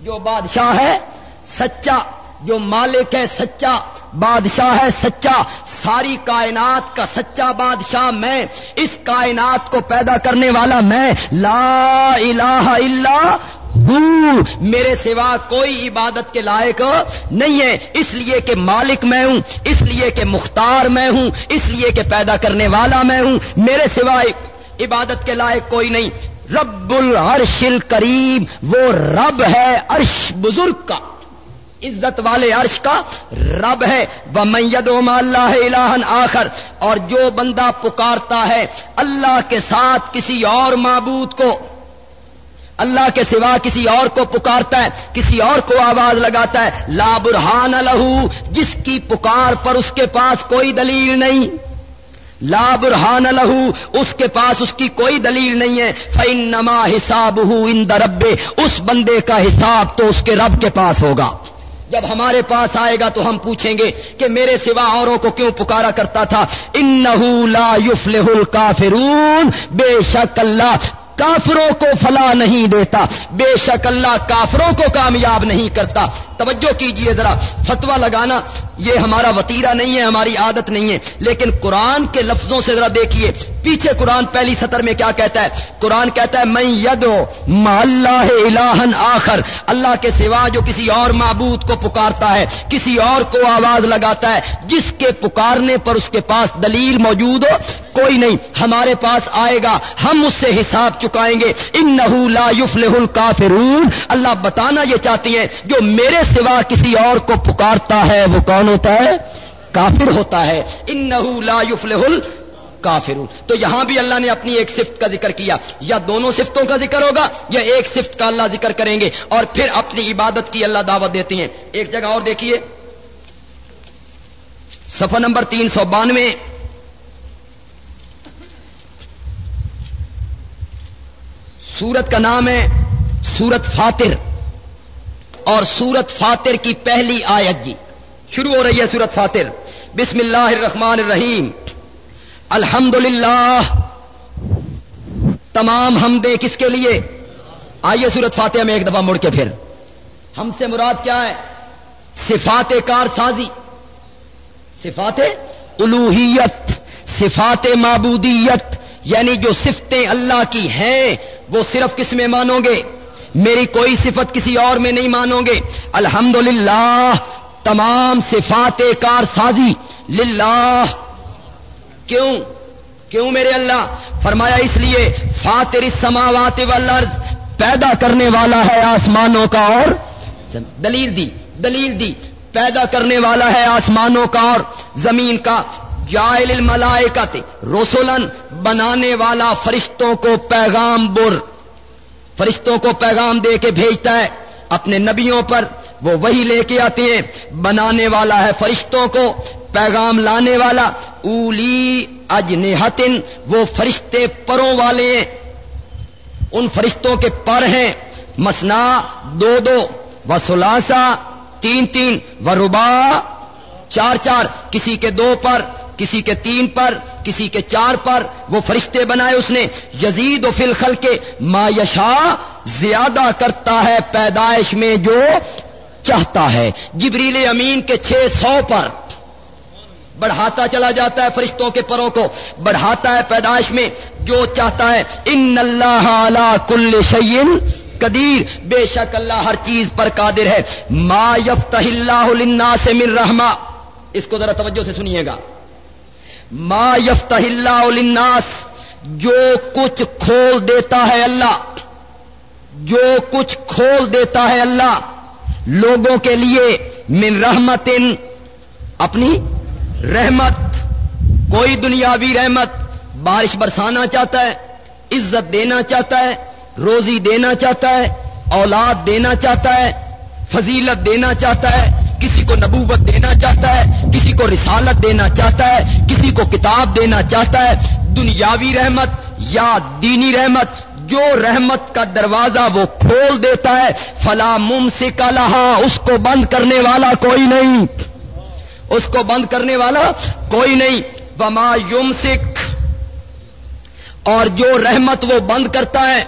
جو بادشاہ ہے، سچا جو مالک ہے سچا، بادشاہ ہے سچا، ساری کائنات کا سچا بادشاہ میں، اس کائنات کو پیدا کرنے والا میں، لا الہ الا میرے سوا کوئی عبادت کے لائق نہیں ہے۔ اس لیے کہ مالک میں ہوں، اس لیے کہ مختار میں ہوں، اس لیے کہ پیدا کرنے والا میں ہوں۔ میرے سوا عبادت کے لائق کوئی نہیں۔ رب العرش الکریم، وہ رب ہے عرش بزرگ کا۔ عزت والے عرش کا رب ہے۔ وہ میت اللہ الہن آخر، اور جو بندہ پکارتا ہے اللہ کے ساتھ کسی اور معبود کو، اللہ کے سوا کسی اور کو پکارتا ہے، کسی اور کو آواز لگاتا ہے، لا برہان لہو، جس کی پکار پر اس کے پاس کوئی دلیل نہیں۔ لا برہان لہو، اس کے پاس اس کی کوئی دلیل نہیں ہے۔ فن نما حساب ان دربے اس بندے کا حساب تو اس کے رب کے پاس ہوگا۔ جب ہمارے پاس آئے گا تو ہم پوچھیں گے کہ میرے سوا اوروں کو کیوں پکارا کرتا تھا؟ ان لا یفلح الکافرون۔ بے شک اللہ کافروں کو فلا نہیں دیتا۔ بے شک اللہ کافروں کو کامیاب نہیں کرتا۔ توجہ کیجیے ذرا فتوا لگانا، یہ ہمارا وطیرہ نہیں ہے، ہماری عادت نہیں ہے، لیکن قرآن کے لفظوں سے ذرا دیکھیے پیچھے قرآن پہلی سطر میں کیا کہتا ہے؟ قرآن کہتا ہے میں یدو اللہ الہن آخر اللہ کے سوا جو کسی اور معبود کو پکارتا ہے، کسی اور کو آواز لگاتا ہے، جس کے پکارنے پر اس کے پاس دلیل موجود ہو، کوئی نہیں، ہمارے پاس آئے گا، ہم اس سے حساب چکائیں گے ان لا یفلح الکافرون۔ اللہ بتانا یہ چاہتی ہیں، جو میرے سوا کسی اور کو پکارتا ہے، وہ کون ہوتا ہے؟ کافر ہوتا ہے۔ ان لا یفلح کافر تو یہاں بھی اللہ نے اپنی ایک صفت کا ذکر کیا۔ یا دونوں صفتوں کا ذکر ہوگا، یا ایک صفت کا اللہ ذکر کریں گے۔ اور پھر اپنی عبادت کی اللہ دعوت دیتے ہیں۔ ایک جگہ اور دیکھیے۔ سفر نمبر تین سو بانوے۔ سورت کا نام ہے سورت فاتر۔ اور سورت فاتر کی پہلی آیت جی۔ شروع ہو رہی ہے سورت فاتر۔ بسم اللہ الرحمن الرحیم۔ الحمد تمام ہم دے کس کے لیے؟ آئیے سورت فاتح میں ایک دفعہ مڑ کے پھر۔ ہم سے مراد کیا ہے؟ صفات کار سازی۔ صفات الوحیت صفات معبودیت یعنی جو صفتیں اللہ کی ہیں، وہ صرف کس میں مانو گے؟ میری کوئی صفت کسی اور میں نہیں مانو گے۔ الحمد تمام صفات کار سازی۔ للہ۔ کیوں؟ کیوں میرے اللہ؟ فرمایا اس لیے، فاتر السماوات والارض پیدا کرنے والا ہے آسمانوں کا اور۔ دلیل دی دلیل دی۔ پیدا کرنے والا ہے آسمانوں کا اور زمین کا۔ جائل الملائکت رسولن بنانے والا فرشتوں کو پیغام بر۔ فرشتوں کو پیغام دے کے بھیجتا ہے۔ اپنے نبیوں پر وہ وہی لے کے آتے ہیں۔ بنانے والا ہے فرشتوں کو۔ پیغام لانے والا۔ اولی اجنہتن وہ فرشتے پروں والے ہیں۔ ان فرشتوں کے پر ہیں۔ مسنا، دو دو۔ و سلاسا تین تین۔ و ربا، چار چار۔ کسی کے دو پر۔ کسی کے تین پر، کسی کے چار پر، وہ فرشتے بنائے اس نے۔ یزید و فلخل کے ما یشا زیادہ کرتا ہے پیدائش میں جو چاہتا ہے۔ جبریل امین کے چھ سو پر بڑھاتا چلا جاتا ہے فرشتوں کے پروں کو۔ بڑھاتا ہے پیدائش میں جو چاہتا ہے۔ ان اللہ کل شعین قدیر۔ بے شک اللہ ہر چیز پر قادر ہے۔ ما یفتح اللہ للناس من رحمہ۔ اس کو ذرا توجہ سے سنیے گا۔ ما یفتح اللہ للناس جو کچھ کھول دیتا ہے اللہ جو کچھ کھول دیتا ہے اللہ لوگوں کے لیے من رحمت اپنی رحمت کوئی دنیاوی رحمت بارش برسانا چاہتا ہے عزت دینا چاہتا ہے روزی دینا چاہتا ہے اولاد دینا چاہتا ہے فضیلت دینا چاہتا ہے کسی کو نبوت دینا چاہتا ہے، کسی کو رسالت دینا چاہتا ہے، کسی کو کتاب دینا چاہتا ہے۔ دنیاوی رحمت یا دینی رحمت، جو رحمت کا دروازہ وہ کھول دیتا ہے، فلا مم سے اس کو بند کرنے والا کوئی نہیں۔ اس کو بند کرنے والا کوئی نہیں۔ وما یوم سکھ اور جو رحمت وہ بند کرتا ہے،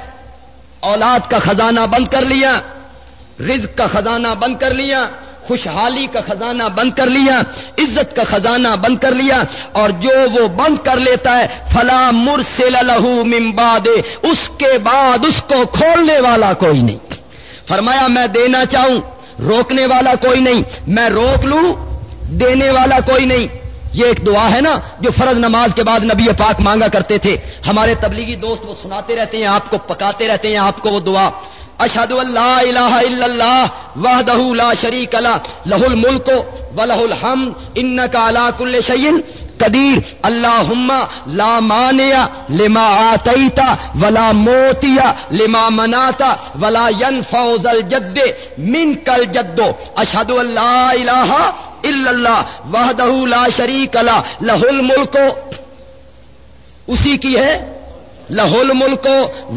اولاد کا خزانہ بند کر لیا، رزق کا خزانہ بند کر لیا۔ خوشحالی کا خزانہ بند کر لیا، عزت کا خزانہ بند کر لیا، اور جو وہ بند کر لیتا ہے، فلا مرسل لہو ممباد اس کے بعد اس کو کھولنے والا کوئی نہیں۔ فرمایا، میں دینا چاہوں، روکنے والا کوئی نہیں، میں روک لوں، دینے والا کوئی نہیں۔ یہ ایک دعا ہے نا، جو فرض نماز کے بعد نبی پاک مانگا کرتے تھے۔ ہمارے تبلیغی دوست وہ سناتے رہتے ہیں، آپ کو پکاتے رہتے ہیں، آپ کو وہ دعا۔ اشد اللہ الہ الا اللہ وحدہ لا شریک له له الملک وله الحمد انك على كل شيء قدیر، اللہم لا مانع لما آتیتا ولا موتیا لما مناتا ولا ينفع ذا الجد منك الجد اشهد ان لا اله الا الله وحده لا شريك له له الملك اسی کی ہے؟ لہل ملک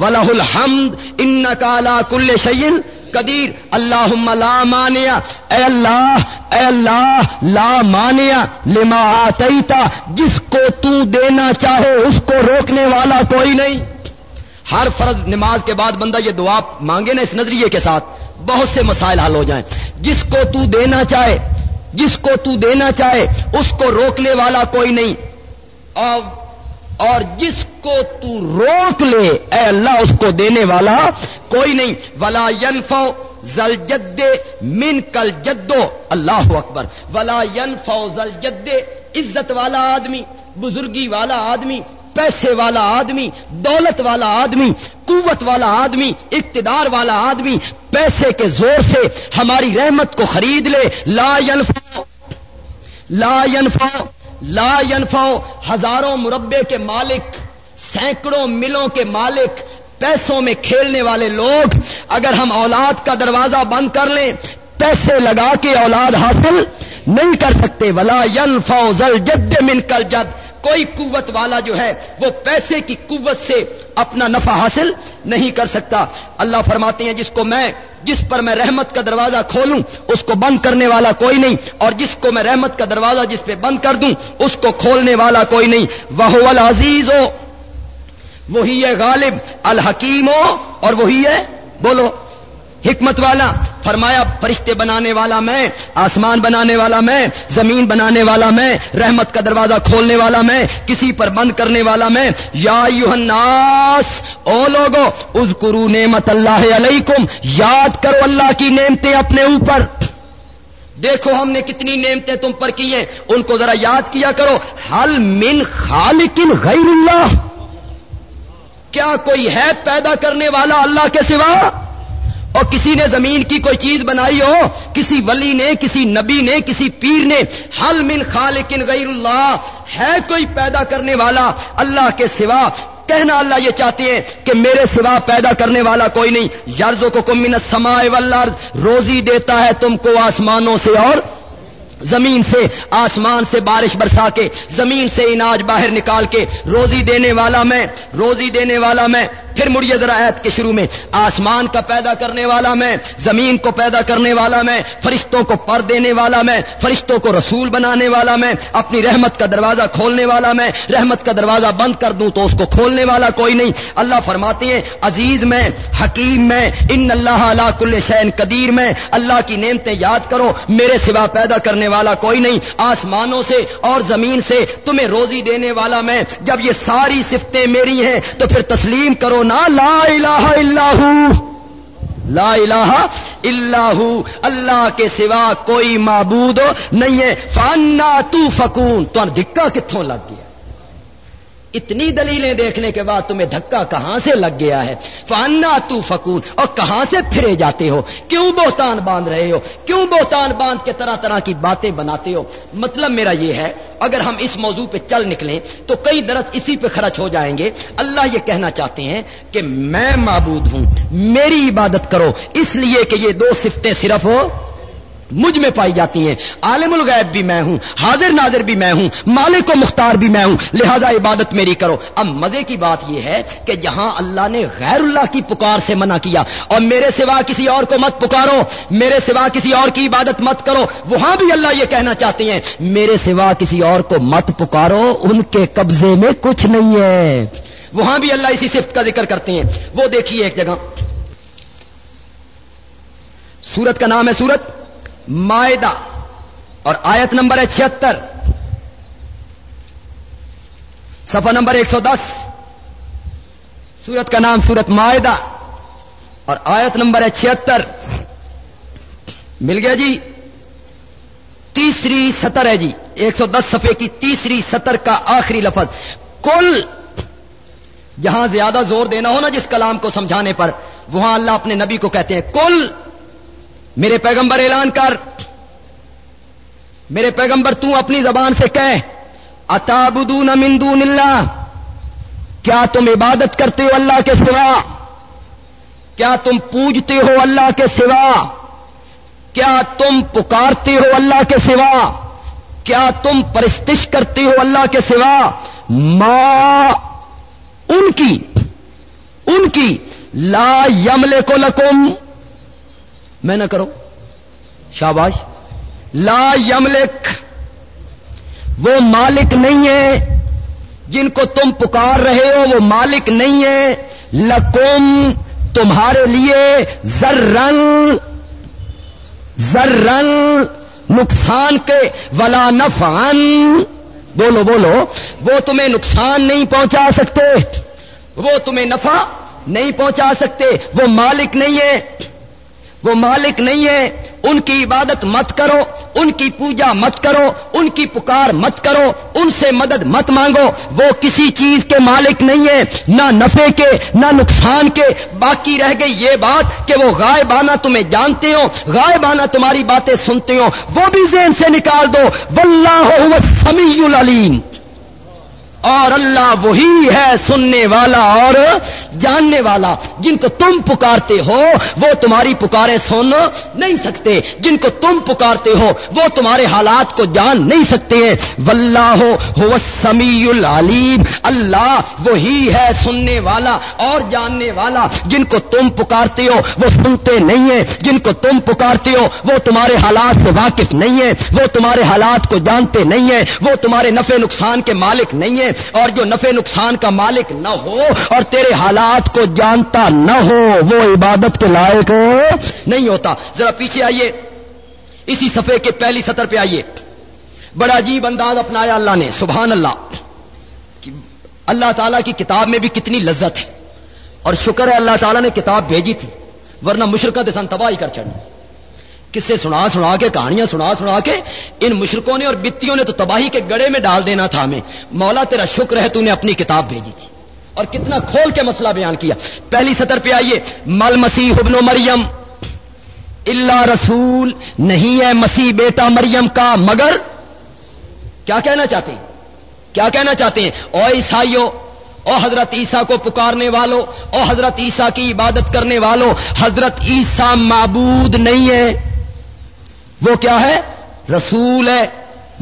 و لہ الحمد ان کالا کل شعین قدیر۔ اللہ لا مانیا اے اللہ اے اللہ، لا مانیا لما آتیتا۔ جس کو تو دینا چاہے، اس کو روکنے والا کوئی نہیں۔ ہر فرض نماز کے بعد بندہ یہ دعا مانگے نا اس نظریے کے ساتھ، بہت سے مسائل حل ہو جائیں۔ جس کو تو دینا چاہے، جس کو تو دینا چاہے، اس کو روکنے والا کوئی نہیں۔ اور اور جس کو تو روک لے، اے اللہ، اس کو دینے والا کوئی نہیں۔ ولا ینفو زل جد من کل جدو اللہ اکبر۔ ولا ینفو زل جد عزت والا آدمی، بزرگی والا آدمی، پیسے والا آدمی، دولت والا آدمی، قوت والا آدمی، اقتدار والا آدمی، پیسے کے زور سے ہماری رحمت کو خرید لے۔ لا ینفو لا ینفو لا ینفو ہزاروں مربے کے مالک، سینکڑوں ملوں کے مالک، پیسوں میں کھیلنے والے لوگ، اگر ہم اولاد کا دروازہ بند کر لیں، پیسے لگا کے اولاد حاصل نہیں کر سکتے۔ ولا ین فوزل جد من کل جد۔ کوئی قوت والا جو ہے، وہ پیسے کی قوت سے اپنا نفع حاصل نہیں کر سکتا۔ اللہ فرماتے ہیں، جس کو میں، جس پر میں رحمت کا دروازہ کھولوں، اس کو بند کرنے والا کوئی نہیں۔ اور جس کو میں رحمت کا دروازہ جس پہ بند کر دوں، اس کو کھولنے والا کوئی نہیں۔ وہ العزیز ہو وہی ہے غالب، الحکیم ہو اور وہی ہے، بولو۔ حکمت والا، فرمایا، فرشتے بنانے والا میں، آسمان بنانے والا میں، زمین بنانے والا میں، رحمت کا دروازہ کھولنے والا میں، کسی پر بند کرنے والا میں، یا الناس، او لوگو اس گرو نعمت اللہ علیکم، یاد کرو اللہ کی نعمتیں اپنے اوپر۔ دیکھو ہم نے کتنی نعمتیں تم پر کی ہیں، ان کو ذرا یاد کیا کرو۔ حل من خالقن غیر اللہ۔ کیا کوئی ہے پیدا کرنے والا اللہ کے سوا؟ اور کسی نے زمین کی کوئی چیز بنائی ہو، کسی ولی نے، کسی نبی نے، کسی پیر نے، حل من خالقن غیر اللہ، ہے کوئی پیدا کرنے والا اللہ کے سوا؟ کہنا اللہ یہ چاہتے ہیں کہ میرے سوا پیدا کرنے والا کوئی نہیں۔ یارزوں کو کم من سمائے والارض، روزی دیتا ہے تم کو آسمانوں سے اور زمین سے۔ آسمان سے بارش برسا کے، زمین سے اناج باہر نکال کے۔ روزی دینے والا میں، روزی دینے والا میں پھر مڑیے ذرا عید کے شروع میں، آسمان کا پیدا کرنے والا میں، زمین کو پیدا کرنے والا میں، فرشتوں کو پر دینے والا میں، فرشتوں کو رسول بنانے والا میں، اپنی رحمت کا دروازہ کھولنے والا میں، رحمت کا دروازہ بند کر دوں تو اس کو کھولنے والا کوئی نہیں۔ اللہ فرماتے ہیں، عزیز میں، حکیم میں، ان اللہ علا کل شین قدیر میں، اللہ کی نعمتیں یاد کرو، میرے سوا پیدا کرنے والا کوئی نہیں۔ آسمانوں سے اور زمین سے تمہیں روزی دینے والا میں، جب یہ ساری صفتیں میری ہیں تو پھر تسلیم کرو نا لا الہ الا ہو۔ لا الہ الا ہو۔ اللہ کے سوا کوئی معبود نہیں ہے۔ فانا تو فکون تو دکا کتوں لگ گیا؟ اتنی دلیلیں دیکھنے کے بعد تمہیں دھکا کہاں سے لگ گیا ہے؟ فانا تو فکون اور کہاں سے پھرے جاتے ہو؟ کیوں بہتان باندھ رہے ہو؟ کیوں بہتان باندھ کے طرح طرح کی باتیں بناتے ہو؟ مطلب میرا یہ ہے، اگر ہم اس موضوع پہ چل نکلیں تو کئی درخت اسی پہ خرچ ہو جائیں گے۔ اللہ یہ کہنا چاہتے ہیں کہ میں معبود ہوں، میری عبادت کرو، اس لیے کہ یہ دو صفتیں صرف ہو مجھ میں پائی جاتی ہیں۔ عالم الغیب بھی میں ہوں، حاضر ناظر بھی میں ہوں، مالک و مختار بھی میں ہوں۔ لہذا عبادت میری کرو۔ اب مزے کی بات یہ ہے کہ جہاں اللہ نے غیر اللہ کی پکار سے منع کیا اور میرے سوا کسی اور کو مت پکارو، میرے سوا کسی اور کی عبادت مت کرو، وہاں بھی اللہ یہ کہنا چاہتے ہیں، میرے سوا کسی اور کو مت پکارو، ان کے قبضے میں کچھ نہیں ہے۔ وہاں بھی اللہ اسی صفت کا ذکر کرتے ہیں۔ وہ دیکھیے ایک جگہ۔ سورت کا نام ہے سورت۔ معدہ اور آیت نمبر ہے چھتر سفا نمبر ایک سو دس۔ سورت کا نام سورت معدہ اور آیت نمبر ہے چھتر مل گیا جی؟ تیسری سطر ہے جی۔ ایک سو دس سفے کی تیسری سطر کا آخری لفظ۔ کل جہاں زیادہ زور دینا ہو نا جس کلام کو سمجھانے پر، وہاں اللہ اپنے نبی کو کہتے ہیں کل میرے پیغمبر اعلان کر۔ میرے پیغمبر تو اپنی زبان سے کہہ۔ اتابدون من دون اللہ کیا تم عبادت کرتے ہو اللہ کے سوا؟ کیا تم پوجتے ہو اللہ کے سوا؟ کیا تم پکارتے ہو اللہ کے سوا؟ کیا تم پرستش کرتے ہو اللہ کے سوا؟ ماں ان کی ان کی لا یملے کو لکم میں نہ کرو شاباش، لا یملک۔ وہ مالک نہیں ہے جن کو تم پکار رہے ہو، وہ مالک نہیں ہے۔ لکم، تمہارے لیے زر رنگ زرن نقصان کے، ولا نفان بولو بولو، وہ تمہیں نقصان نہیں پہنچا سکتے۔ وہ تمہیں نفع نہیں پہنچا سکتے۔ وہ مالک نہیں ہے۔ وہ مالک نہیں ہے، ان کی عبادت مت کرو، ان کی پوجا مت کرو، ان کی پکار مت کرو، ان سے مدد مت مانگو، وہ کسی چیز کے مالک نہیں ہے، نہ نفے کے، نہ نقصان کے۔ باقی رہ گئی یہ بات کہ وہ غائبانہ تمہیں جانتے ہو غائبانہ تمہاری باتیں سنتے ہو وہ بھی ذہن سے نکال دو۔ واللہ سمیع العلیم اور اللہ وہی ہے سننے والا اور جاننے والا جن کو تم پکارتے ہو، وہ تمہاری پکارے سن نہیں سکتے۔ جن کو تم پکارتے ہو، وہ تمہارے حالات کو جان نہیں سکتے۔ ہیں واللہ ہو سمیع العلیم۔ اللہ وہی ہے سننے والا اور جاننے والا۔ جن کو تم پکارتے ہو، وہ سنتے نہیں ہیں۔ جن کو تم پکارتے ہو، وہ تمہارے حالات سے واقف نہیں ہے وہ تمہارے حالات کو جانتے نہیں ہیں۔ وہ تمہارے نفع نقصان کے مالک نہیں ہیں۔ اور جو نفع نقصان کا مالک نہ ہو اور تیرے حالات کو جانتا نہ ہو، وہ عبادت کے لائق نہیں ہوتا۔ ذرا پیچھے آئیے۔ اسی صفحے کے پہلی سطر پہ آئیے۔ بڑا عجیب انداز اپنایا اللہ نے، سبحان اللہ۔ اللہ تعالیٰ کی کتاب میں بھی کتنی لذت ہے۔ اور شکر ہے اللہ تعالیٰ نے کتاب بھیجی تھی، ورنہ مشرقہ دسان تباہی کر چڑھنا کس سے سنا سنا کے، کہانیاں سنا سنا کے، ان مشرقوں نے اور بتیوں نے تو تباہی کے گڑے میں ڈال دینا تھا ہمیں۔ مولا تیرا شکر ہے، تو نے اپنی کتاب بھیجی تھی۔ اور کتنا کھول کے مسئلہ بیان کیا۔ پہلی سطر پہ آئیے۔ مل مسیح ابن مریم۔ اللہ رسول، نہیں ہے مسیح بیٹا مریم کا، مگر کیا کہنا چاہتے ہیں؟ کیا کہنا چاہتے ہیں؟ او عیسائیوں او حضرت عیسیٰ کو پکارنے والوں او حضرت عیسیٰ کی عبادت کرنے والوں حضرت عیسیٰ معبود نہیں ہے۔ وہ کیا ہے رسول ہے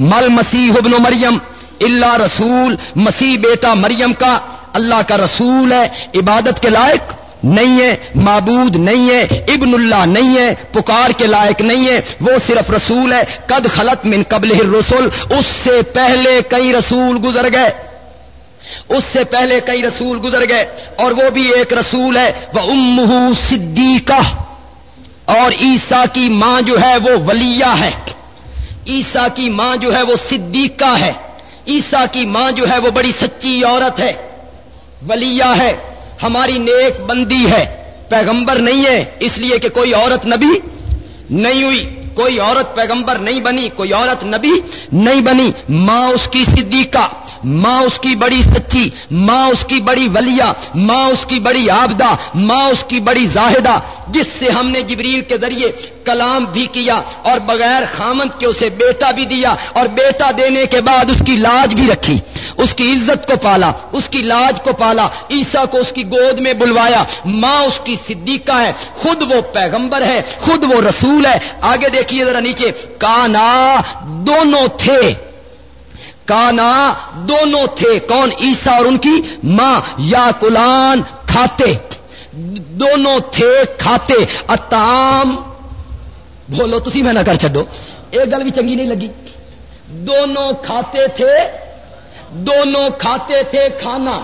مل مسیح ابن مریم اللہ رسول مسیح بیٹا مریم کا اللہ کا رسول ہے عبادت کے لائق نہیں ہے معبود نہیں ہے ابن اللہ نہیں ہے پکار کے لائق نہیں ہے وہ صرف رسول ہے قد خلط من قبل رسول اس سے پہلے کئی رسول گزر گئے اس سے پہلے کئی رسول گزر گئے اور وہ بھی ایک رسول ہے وہ ام صدیقہ اور عیسا کی ماں جو ہے وہ ولیہ ہے۔ عیسا کی ماں جو ہے وہ صدیقہ ہے۔ عیسا کی ماں جو ہے وہ بڑی سچی عورت ہے۔ ولیہ ہے۔ ہماری نیک بندی ہے۔ پیغمبر نہیں ہے، اس لیے کہ کوئی عورت نبی نہیں ہوئی۔ کوئی عورت پیغمبر نہیں بنی، کوئی عورت نبی نہیں بنی۔ ماں اس کی صدیقہ۔ ماں اس کی بڑی سچی، ماں اس کی بڑی ولیہ ماں اس کی بڑی آبدہ ماں اس کی بڑی زاہدہ، جس سے ہم نے جبریل کے ذریعے کلام بھی کیا اور بغیر خامند کے اسے بیٹا بھی دیا اور بیٹا دینے کے بعد اس کی لاج بھی رکھی، اس کی عزت کو پالا، اس کی لاج کو پالا عیسا کو اس کی گود میں بلوایا، ماں اس کی صدیقہ ہے، خود وہ پیغمبر ہے، خود وہ رسول ہے، آگے دیکھیے ذرا نیچے، کانا، دونوں تھے۔ کانا دونوں تھے۔ کون؟ عیسا اور ان کی ماں یا کلان کھاتے۔ دونوں تھے کھاتے۔ اتام۔ بولو تھی میں نہ کر چڈو ایک گل بھی چنگی نہیں لگی۔ دونوں کھاتے تھے۔ دونوں کھاتے تھے کھانا۔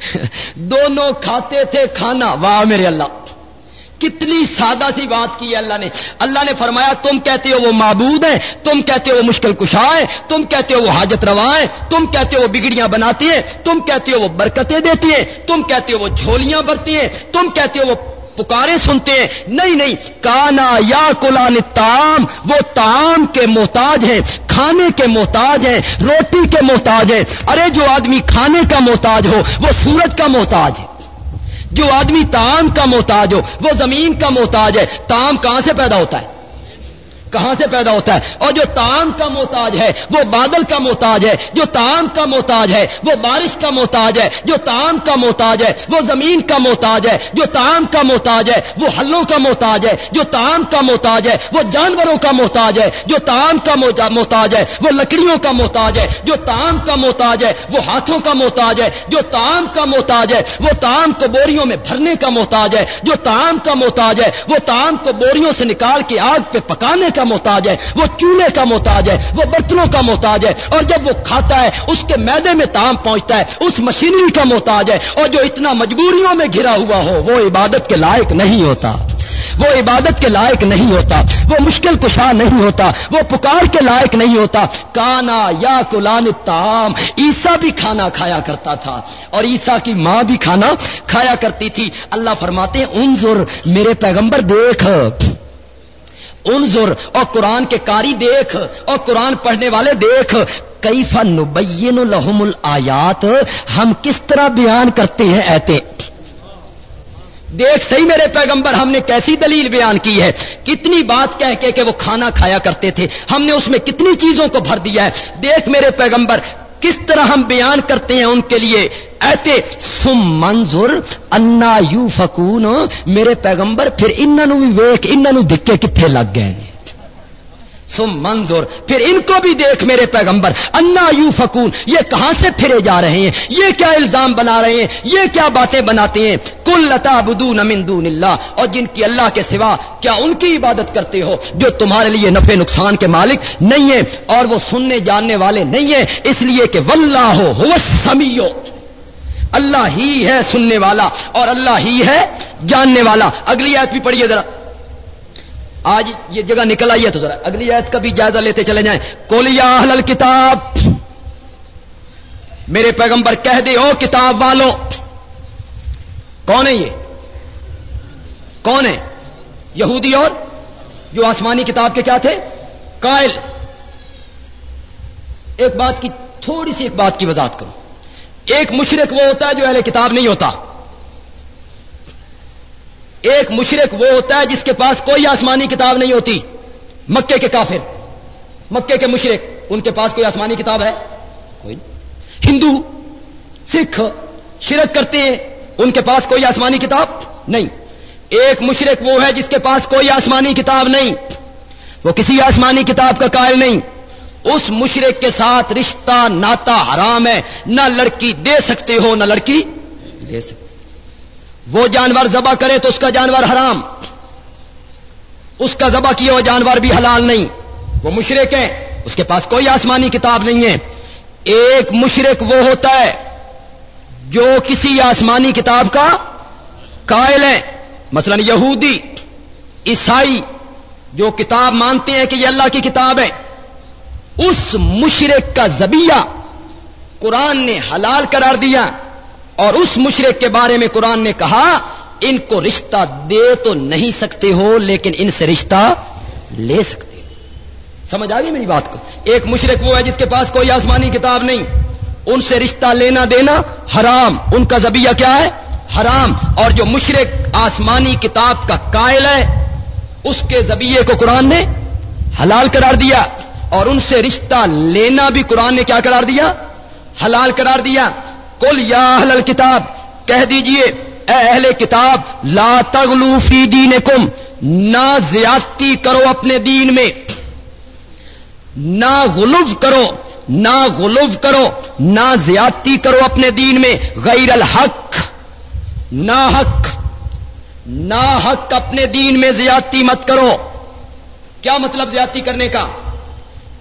*laughs* دونوں کھاتے تھے کھانا۔ واہ میرے اللہ۔ کتنی سادہ سی بات کی ہے اللہ نے۔ اللہ نے فرمایا، تم کہتے ہو وہ معبود ہیں، تم کہتے ہو وہ مشکل کشا ہے تم کہتے ہو وہ حاجت روا ہے تم کہتے ہو وہ بگڑیاں بناتی ہیں، تم کہتے ہو وہ برکتیں دیتی ہیں، تم کہتے ہو وہ جھولیاں برتی ہیں، تم کہتے ہو وہ پکارے سنتے ہیں۔ نہیں نہیں، کانا یا کلان تام وہ تام کے محتاج ہیں، کھانے کے محتاج ہیں، روٹی کے محتاج ہیں۔ ارے، جو آدمی کھانے کا محتاج ہو، وہ سورج کا محتاج ہے۔ جو آدمی تام کا محتاج ہو، وہ زمین کا محتاج ہے، تام کہاں سے پیدا ہوتا ہے؟ کہاں سے پیدا ہوتا ہے اور جو تام کا محتاج ہے وہ بادل کا محتاج ہے جو تام کا محتاج ہے وہ بارش کا محتاج ہے جو تام کا محتاج ہے وہ زمین کا محتاج ہے جو تام کا محتاج ہے وہ ہلوں کا محتاج ہے جو تام کا محتاج ہے وہ جانوروں کا محتاج ہے جو تام کا محتاج ہے وہ لکڑیوں کا محتاج ہے جو تام کا محتاج ہے وہ ہاتھوں کا محتاج ہے جو تام کا محتاج ہے وہ تام کو بوریوں میں بھرنے کا محتاج ہے جو تام کا محتاج ہے وہ تام کو بوریوں سے نکال کے آگ پہ پکانے کا کا محتاج ہے، وہ چولہے کا محتاج ہے، وہ برتنوں کا محتاج ہے، اور جب وہ کھاتا ہے، اس کے میدے میں تام پہنچتا ہے، اس مشینری کا محتاج ہے، اور جو اتنا مجبوریوں میں گھرا ہوا ہو، وہ عبادت کے لائق نہیں ہوتا۔ وہ عبادت کے لائق نہیں ہوتا، وہ مشکل کشا نہیں ہوتا، وہ پکار کے لائق نہیں ہوتا۔ کانا یا کلان تام عیسا بھی کھانا کھایا کرتا تھا، اور عیسا کی ماں بھی کھانا کھایا کرتی تھی۔ اللہ فرماتے انظر میرے پیغمبر دیکھ۔ انظر اور قرآن کے کاری دیکھ اور قرآن پڑھنے والے دیکھ کئی فن نبین الحم الآیات؟ ہم کس طرح بیان کرتے ہیں ایتے؟ دیکھ صحیح میرے پیغمبر، ہم نے کیسی دلیل بیان کی ہے؟ کتنی بات کہہ کے کہ وہ کھانا کھایا کرتے تھے، ہم نے اس میں کتنی چیزوں کو بھر دیا ہے؟ دیکھ میرے پیغمبر، کس طرح ہم بیان کرتے ہیں ان کے لیے؟ ایتے سم منظر انا یو فکون میرے پیغمبر، پھر انہوں بھی ویک انہوں دکے کتنے لگ گئے سم منظور پھر ان کو بھی دیکھ میرے پیغمبر، انا یو فکون یہ کہاں سے پھرے جا رہے ہیں؟ یہ کیا الزام بنا رہے ہیں؟ یہ کیا باتیں بناتے ہیں؟ کل لتا بدون دون اللہ، اور جن کی اللہ کے سوا کیا ان کی عبادت کرتے ہو، جو تمہارے لیے نفع نقصان کے مالک نہیں ہے اور وہ سننے جاننے والے نہیں ہیں، اس لیے کہ ولہ ہو سمیو اللہ ہی ہے سننے والا اور اللہ ہی ہے جاننے والا۔ اگلی آیت بھی پڑھیے ذرا۔ آج یہ جگہ نکل آئی ہے تو ذرا اگلی آیت کا بھی جائزہ لیتے چلے جائیں۔ کولیا اہل کتاب میرے پیغمبر کہہ دے او کتاب والو۔ کون ہے یہ؟ کون ہے یہودی اور جو آسمانی کتاب کے کیا تھے؟ قائل۔ ایک بات کی، تھوڑی سی ایک بات کی وضاحت کروں ایک مشرق وہ ہوتا ہے جو اہل کتاب نہیں ہوتا۔ ایک مشرق وہ ہوتا ہے جس کے پاس کوئی آسمانی کتاب نہیں ہوتی۔ مکے کے کافر۔ مکے کے مشرق ان کے پاس کوئی آسمانی کتاب ہے؟ کوئی۔ ہندو، سکھ، شرک کرتے ہیں۔ ان کے پاس کوئی آسمانی کتاب نہیں۔ ایک مشرق وہ ہے جس کے پاس کوئی آسمانی کتاب نہیں۔ وہ کسی آسمانی کتاب کا قائل نہیں۔ اس مشرق کے ساتھ رشتہ، ناتا حرام ہے، نہ لڑکی دے سکتے ہو، نہ لڑکی دے سکتے۔ وہ جانور ذبح کرے تو اس کا جانور حرام۔ اس کا ذبح کیا ہوا جانور بھی حلال نہیں۔ وہ مشرق ہے اس کے پاس کوئی آسمانی کتاب نہیں ہے۔ ایک مشرق وہ ہوتا ہے جو کسی آسمانی کتاب کا قائل ہے۔ مثلا یہودی، عیسائی جو کتاب مانتے ہیں کہ یہ اللہ کی کتاب ہے۔ اس مشرق کا زبیہ قرآن نے حلال قرار دیا اور اس مشرق کے بارے میں قرآن نے کہا، ان کو رشتہ دے تو نہیں سکتے ہو، لیکن ان سے رشتہ لے سکتے سمجھ آ گئی میری بات کو؟ ایک مشرق وہ ہے جس کے پاس کوئی آسمانی کتاب نہیں۔ ان سے رشتہ لینا دینا حرام۔ ان کا زبیہ کیا ہے؟ حرام۔ اور جو مشرق آسمانی کتاب کا قائل ہے، اس کے زبیے کو قرآن نے حلال قرار دیا۔ اور ان سے رشتہ لینا بھی قرآن نے کیا قرار دیا؟ حلال قرار دیا۔ کل یا اہل کتاب کہہ دیجیے، اے اہل کتاب، لا تغلو فی دینکم، نہ زیادتی کرو اپنے دین میں۔ نہ غلوف کرو، نہ غلوف کرو، نہ زیادتی کرو اپنے دین میں۔ غیر الحق نہ حق نہ حق اپنے دین میں زیادتی مت کرو۔ کیا مطلب زیادتی کرنے کا؟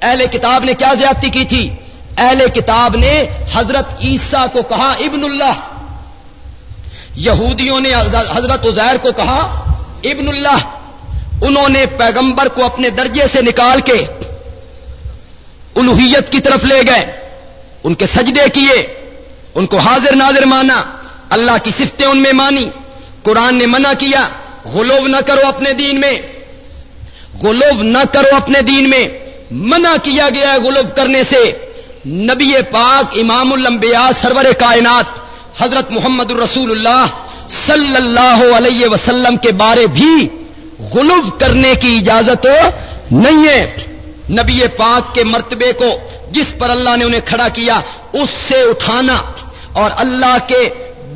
اہل کتاب نے کیا زیادتی کی تھی؟ اہل کتاب نے حضرت عیسیٰ کو کہا، ابن اللہ۔ یہودیوں نے حضرت عزیر کو کہا، ابن اللہ۔ انہوں نے پیغمبر کو اپنے درجے سے نکال کے الوحیت کی طرف لے گئے۔ ان کے سجدے کیے، ان کو حاضر ناظر مانا۔ اللہ کی صفتیں ان میں مانی۔ قرآن نے منع کیا غلوب نہ کرو اپنے دین میں۔ غلوب نہ کرو اپنے دین میں۔ منع کیا گیا ہے غلوب کرنے سے۔ نبی پاک، امام الانبیاء، سرور کائنات، حضرت محمد الرسول اللہ صلی اللہ علیہ وسلم کے بارے بھی غلوف کرنے کی اجازت نہیں ہے۔ نبی پاک کے مرتبے کو جس پر اللہ نے انہیں کھڑا کیا، اس سے اٹھانا اور اللہ کے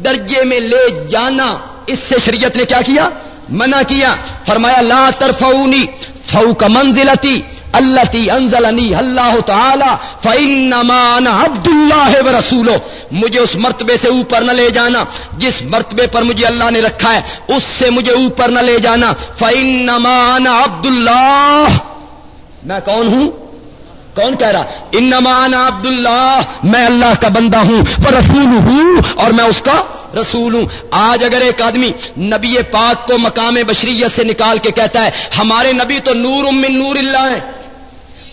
درجے میں لے جانا، اس سے شریعت نے کیا کیا؟ منع کیا۔ فرمایا، لا ترفعونی فوق منزلتی اللہ تی انزلنی اللہ تعالی فانما انا عبد اللہ رسولو مجھے اس مرتبے سے اوپر نہ لے جانا، جس مرتبے پر مجھے اللہ نے رکھا ہے، اس سے مجھے اوپر نہ لے جانا۔ فانما انا عبد اللہ میں کون ہوں؟ کون کہہ رہا؟ انما عبد اللہ میں اللہ کا بندہ ہوں وہ رسول ہوں اور میں اس کا رسول ہوں۔ آج اگر ایک آدمی نبی پاک کو مقام بشریت سے نکال کے کہتا ہے، ہمارے نبی تو نور من نور اللہ ہے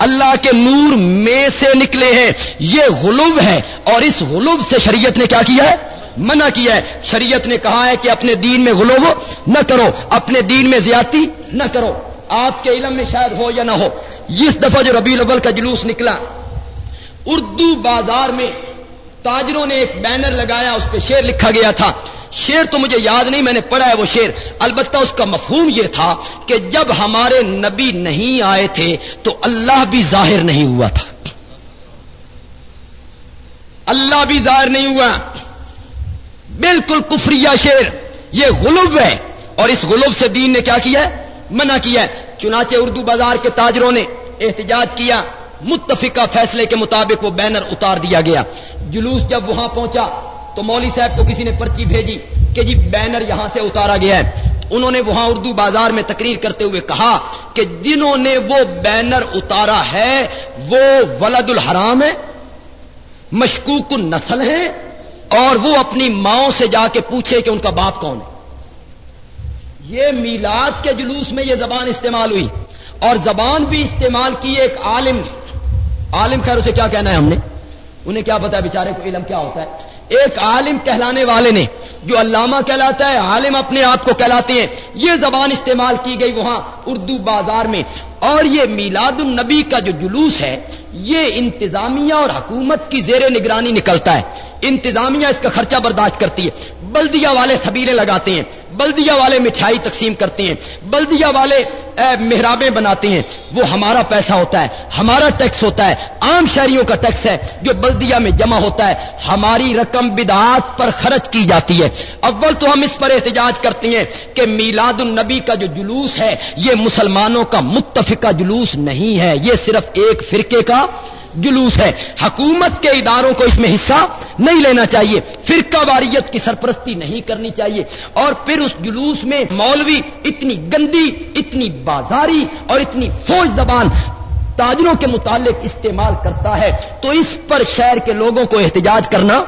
اللہ کے نور میں سے نکلے ہیں۔ یہ غلوب ہے اور اس غلوب سے شریعت نے کیا کیا ہے؟ منع کیا ہے۔ شریعت نے کہا ہے کہ اپنے دین میں غلوب نہ کرو، اپنے دین میں زیادتی نہ کرو۔ آپ کے علم میں شاید ہو یا نہ ہو۔ اس دفعہ جو ربی الاول کا جلوس نکلا، اردو بازار میں تاجروں نے ایک بینر لگایا، اس پہ شیر لکھا گیا تھا۔ شیر تو مجھے یاد نہیں، میں نے پڑھا ہے وہ شیر البتہ اس کا مفہوم یہ تھا کہ جب ہمارے نبی نہیں آئے تھے تو اللہ بھی ظاہر نہیں ہوا تھا۔ اللہ بھی ظاہر نہیں ہوا۔ بالکل کفریہ شیر یہ غلوب ہے۔ اور اس غلوب سے دین نے کیا کیا ہے؟ منع کیا ہے۔ چنانچہ اردو بازار کے تاجروں نے احتجاج کیا۔ متفقہ فیصلے کے مطابق وہ بینر اتار دیا گیا۔ جلوس جب وہاں پہنچا تو مولوی صاحب کو کسی نے پرچی بھیجی کہ جی بینر یہاں سے اتارا گیا ہے۔ انہوں نے وہاں اردو بازار میں تقریر کرتے ہوئے کہا کہ جنہوں نے وہ بینر اتارا ہے، وہ ولد الحرام ہے، مشکوک النسل ہے، اور وہ اپنی ماؤں سے جا کے پوچھے کہ ان کا باپ کون ہے۔ یہ میلاد کے جلوس میں یہ زبان استعمال ہوئی۔ اور زبان بھی استعمال کی ایک عالم عالم خیر، اسے کیا کہنا ہے ہم نے؟ انہیں کیا پتا بیچارے کو علم کیا ہوتا ہے؟ ایک عالم کہلانے والے نے جو علامہ کہلاتا ہے، عالم اپنے آپ کو کہلاتے ہیں۔ یہ زبان استعمال کی گئی وہاں اردو بازار میں۔ اور یہ میلاد النبی کا جو جلوس ہے، یہ انتظامیہ اور حکومت کی زیر نگرانی نکلتا ہے۔ انتظامیہ اس کا خرچہ برداشت کرتی ہے۔ بلدیا والے سبیرے لگاتے ہیں۔ بلدیا والے مٹھائی تقسیم کرتے ہیں بلدیا والے محرابیں بناتے ہیں۔ وہ ہمارا پیسہ ہوتا ہے، ہمارا ٹیکس ہوتا ہے۔ عام شہریوں کا ٹیکس ہے جو بلدیا میں جمع ہوتا ہے۔ ہماری رقم بدعات پر خرچ کی جاتی ہے۔ اول تو ہم اس پر احتجاج کرتے ہیں کہ میلاد النبی کا جو جلوس ہے، یہ مسلمانوں کا متفقہ جلوس نہیں ہے۔ یہ صرف ایک فرقے کا جلوس ہے۔ حکومت کے اداروں کو اس میں حصہ نہیں لینا چاہیے۔ فرقہ واریت کی سرپرستی نہیں کرنی چاہیے۔ اور پھر اس جلوس میں مولوی اتنی گندی، اتنی بازاری اور اتنی فوج زبان تاجروں کے متعلق استعمال کرتا ہے۔ تو اس پر شہر کے لوگوں کو احتجاج کرنا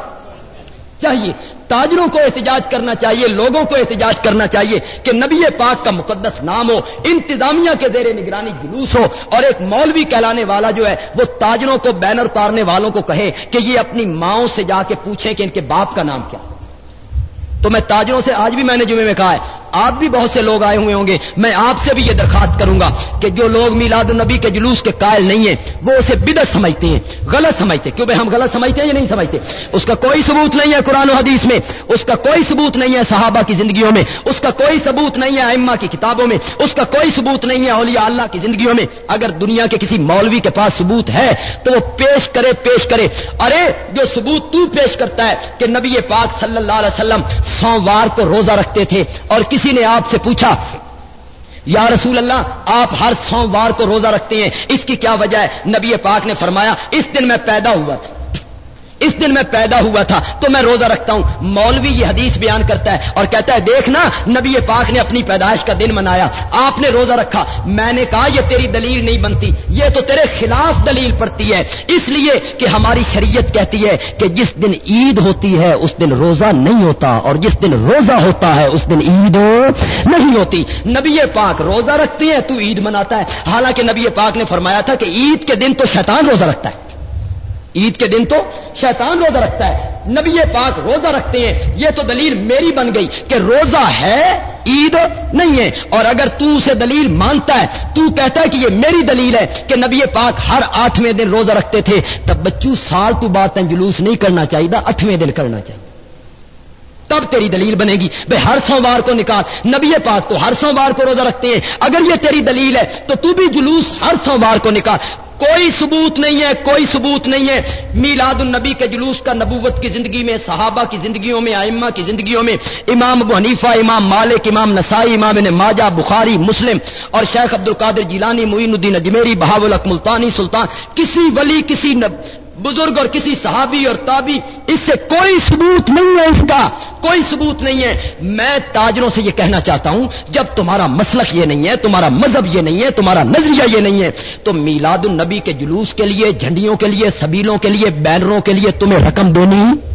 چاہیے۔ تاجروں کو احتجاج کرنا چاہیے، لوگوں کو احتجاج کرنا چاہیے کہ نبی پاک کا مقدس نام ہو، انتظامیہ کے زیر نگرانی جلوس ہو اور ایک مولوی کہلانے والا جو ہے، وہ تاجروں کو بینر اتارنے والوں کو کہے کہ یہ اپنی ماؤں سے جا کے پوچھیں کہ ان کے باپ کا نام کیا۔ تو میں تاجروں سے آج بھی میں نے جمعے میں کہا ہے آپ بھی بہت سے لوگ آئے ہوئے ہوں گے میں آپ سے بھی یہ درخواست کروں گا کہ جو لوگ میلاد النبی کے جلوس کے قائل نہیں ہیں، وہ اسے بدت سمجھتے ہیں، غلط سمجھتے کیوں بھائی ہم غلط سمجھتے ہیں یا نہیں سمجھتے؟ اس کا کوئی ثبوت نہیں ہے قرآن و حدیث میں، اس کا کوئی ثبوت نہیں ہے صحابہ کی زندگیوں میں، اس کا کوئی ثبوت نہیں ہے اما کی کتابوں میں، اس کا کوئی ثبوت نہیں ہے اولیاء اللہ کی زندگیوں میں۔ اگر دنیا کے کسی مولوی کے پاس ثبوت ہے تو وہ پیش کرے پیش کرے۔ ارے، جو ثبوت تو پیش کرتا ہے کہ نبی پاک صلی اللہ علیہ وسلم سوموار کو روزہ رکھتے تھے اور کسی نے آپ سے پوچھا، یا رسول اللہ، آپ ہر سوموار کو روزہ رکھتے ہیں، اس کی کیا وجہ ہے؟ نبی پاک نے فرمایا، اس دن میں پیدا ہوا تھا۔ اس دن میں پیدا ہوا تھا تو میں روزہ رکھتا ہوں۔ مولوی یہ حدیث بیان کرتا ہے اور کہتا ہے، دیکھنا، نبی پاک نے اپنی پیدائش کا دن منایا۔ آپ نے روزہ رکھا۔ میں نے کہا، یہ تیری دلیل نہیں بنتی۔ یہ تو تیرے خلاف دلیل پڑتی ہے۔ اس لیے کہ ہماری شریعت کہتی ہے کہ جس دن عید ہوتی ہے، اس دن روزہ نہیں ہوتا۔ اور جس دن روزہ ہوتا ہے، اس دن عید نہیں ہوتی۔ نبی پاک روزہ رکھتے ہیں، تو عید مناتا ہے۔ حالانکہ نبی پاک نے فرمایا تھا کہ عید کے دن تو شیطان روزہ رکھتا ہے۔ عید کے دن تو شیطان روزہ رکھتا ہے، نبی پاک روزہ رکھتے ہیں۔ یہ تو دلیل میری بن گئی کہ روزہ ہے، عید نہیں ہے۔ اور اگر تو اسے دلیل مانتا ہے، تو کہتا ہے کہ یہ میری دلیل ہے کہ نبی پاک ہر آٹھویں دن روزہ رکھتے تھے۔ تب بچوں، سال تو بات جلوس نہیں کرنا چاہیے آٹھویں دن کرنا چاہیے۔ تب تیری دلیل بنے گی۔ بھائی ہر سوموار کو نکال۔ نبی پاک تو ہر سوموار کو روزہ رکھتے ہیں۔ اگر یہ تیری دلیل ہے تو تو بھی جلوس ہر سوموار کو نکال۔ کوئی ثبوت نہیں ہے، کوئی ثبوت نہیں ہے۔ میلاد النبی کے جلوس کا نبوت کی زندگی میں، صحابہ کی زندگیوں میں آئمہ کی زندگیوں میں۔ امام ابو حنیفہ، امام مالک، امام نسائی، امام نے ماجا بخاری، مسلم اور شیخ عبد القادر جیلانی، معین الدین اجمیری، بہاول ملتانی سلطان، کسی ولی، کسی نب بزرگ اور کسی صحابی اور تابی، اس سے کوئی ثبوت نہیں ہے اس کا۔ کوئی ثبوت نہیں ہے۔ میں تاجروں سے یہ کہنا چاہتا ہوں، جب تمہارا مسلک یہ نہیں ہے، تمہارا مذہب یہ نہیں ہے، تمہارا نظریہ یہ نہیں ہے، تو میلاد النبی کے جلوس کے لیے، جھنڈیوں کے لیے، سبیلوں کے لیے، بینروں کے لیے تمہیں رقم دینی؟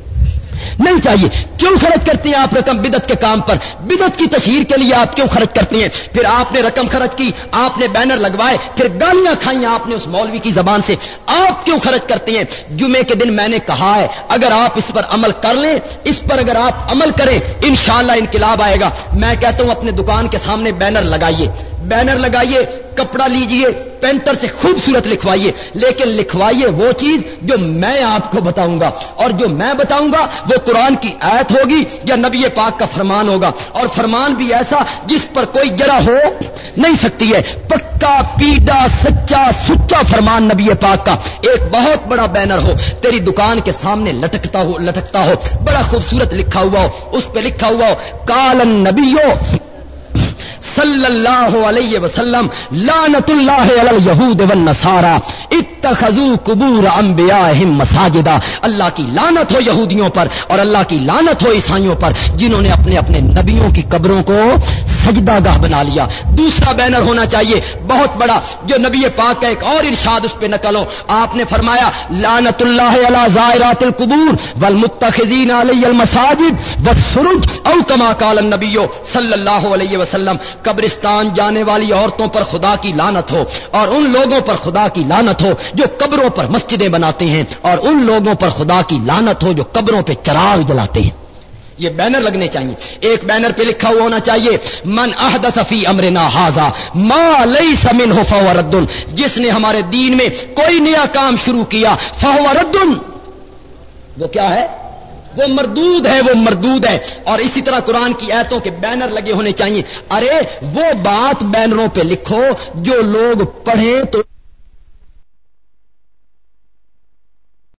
نہیں چاہیے۔ کیوں خرچ کرتے ہیں آپ رقم بدت کے کام پر؟ بدت کی تشہیر کے لیے آپ کیوں خرچ کرتے ہیں؟ پھر آپ نے رقم خرچ کی، آپ نے بینر لگوائے، پھر گالیاں کھائی آپ نے اس مولوی کی زبان سے۔ آپ کیوں خرچ کرتے ہیں؟ جمعے کے دن میں نے کہا ہے، اگر آپ اس پر عمل کر لیں، اس پر اگر آپ عمل کریں، انشاءاللہ انقلاب آئے گا۔ میں کہتا ہوں اپنے دکان کے سامنے بینر لگائیے۔ بینر لگائیے، کپڑا لیجیے، پینٹر سے خوبصورت لکھوائیے۔ لیکن لکھوائیے وہ چیز جو میں آپ کو بتاؤں گا۔ اور جو میں بتاؤں گا، وہ قرآن کی آیت ہوگی یا نبی پاک کا فرمان ہوگا۔ اور فرمان بھی ایسا جس پر کوئی جرا ہو نہیں سکتی ہے۔ پکا، پیڈا، سچا سچا فرمان نبی پاک کا۔ ایک بہت بڑا بینر ہو، تیری دکان کے سامنے لٹکتا ہو لٹکتا ہو، بڑا خوبصورت لکھا ہوا ہو، اس پہ لکھا ہوا ہو، کالن نبیو صلی اللہ علیہ وسلم لانت اللہ علی الیہود والنصارى. اتخذوا قبور انبیائہم مساجدا. اللہ کی لانت ہو یہودیوں پر اور اللہ کی لانت ہو عیسائیوں پر جنہوں نے اپنے اپنے نبیوں کی قبروں کو سجدہ گاہ بنا لیا. دوسرا بینر ہونا چاہیے، بہت بڑا، جو نبی پاک کا ایک اور ارشاد اس پہ نقل ہو. آپ نے فرمایا لانت اللہ علی زائرات القبور والمتخذین علی المساجد والسرج، او کما قال النبی صلی اللہ علیہ وسلم. قبرستان جانے والی عورتوں پر خدا کی لانت ہو اور ان لوگوں پر خدا کی لانت ہو جو قبروں پر مسجدیں بناتے ہیں اور ان لوگوں پر خدا کی لانت ہو جو قبروں پہ چراغ جلاتے ہیں۔ یہ بینر لگنے چاہیے۔ ایک بینر پہ لکھا ہوا ہونا چاہیے، من احدث فی امرنا ہاضا ما لیس منه فهو رد۔ جس نے ہمارے دین میں کوئی نیا کام شروع کیا فهو رد۔ وہ کیا ہے؟ وہ مردود ہے، وہ مردود ہے۔ اور اسی طرح قرآن کی ایتوں کے بینر لگے ہونے چاہیے۔ ارے، وہ بات بینروں پہ لکھو جو لوگ پڑھیں تو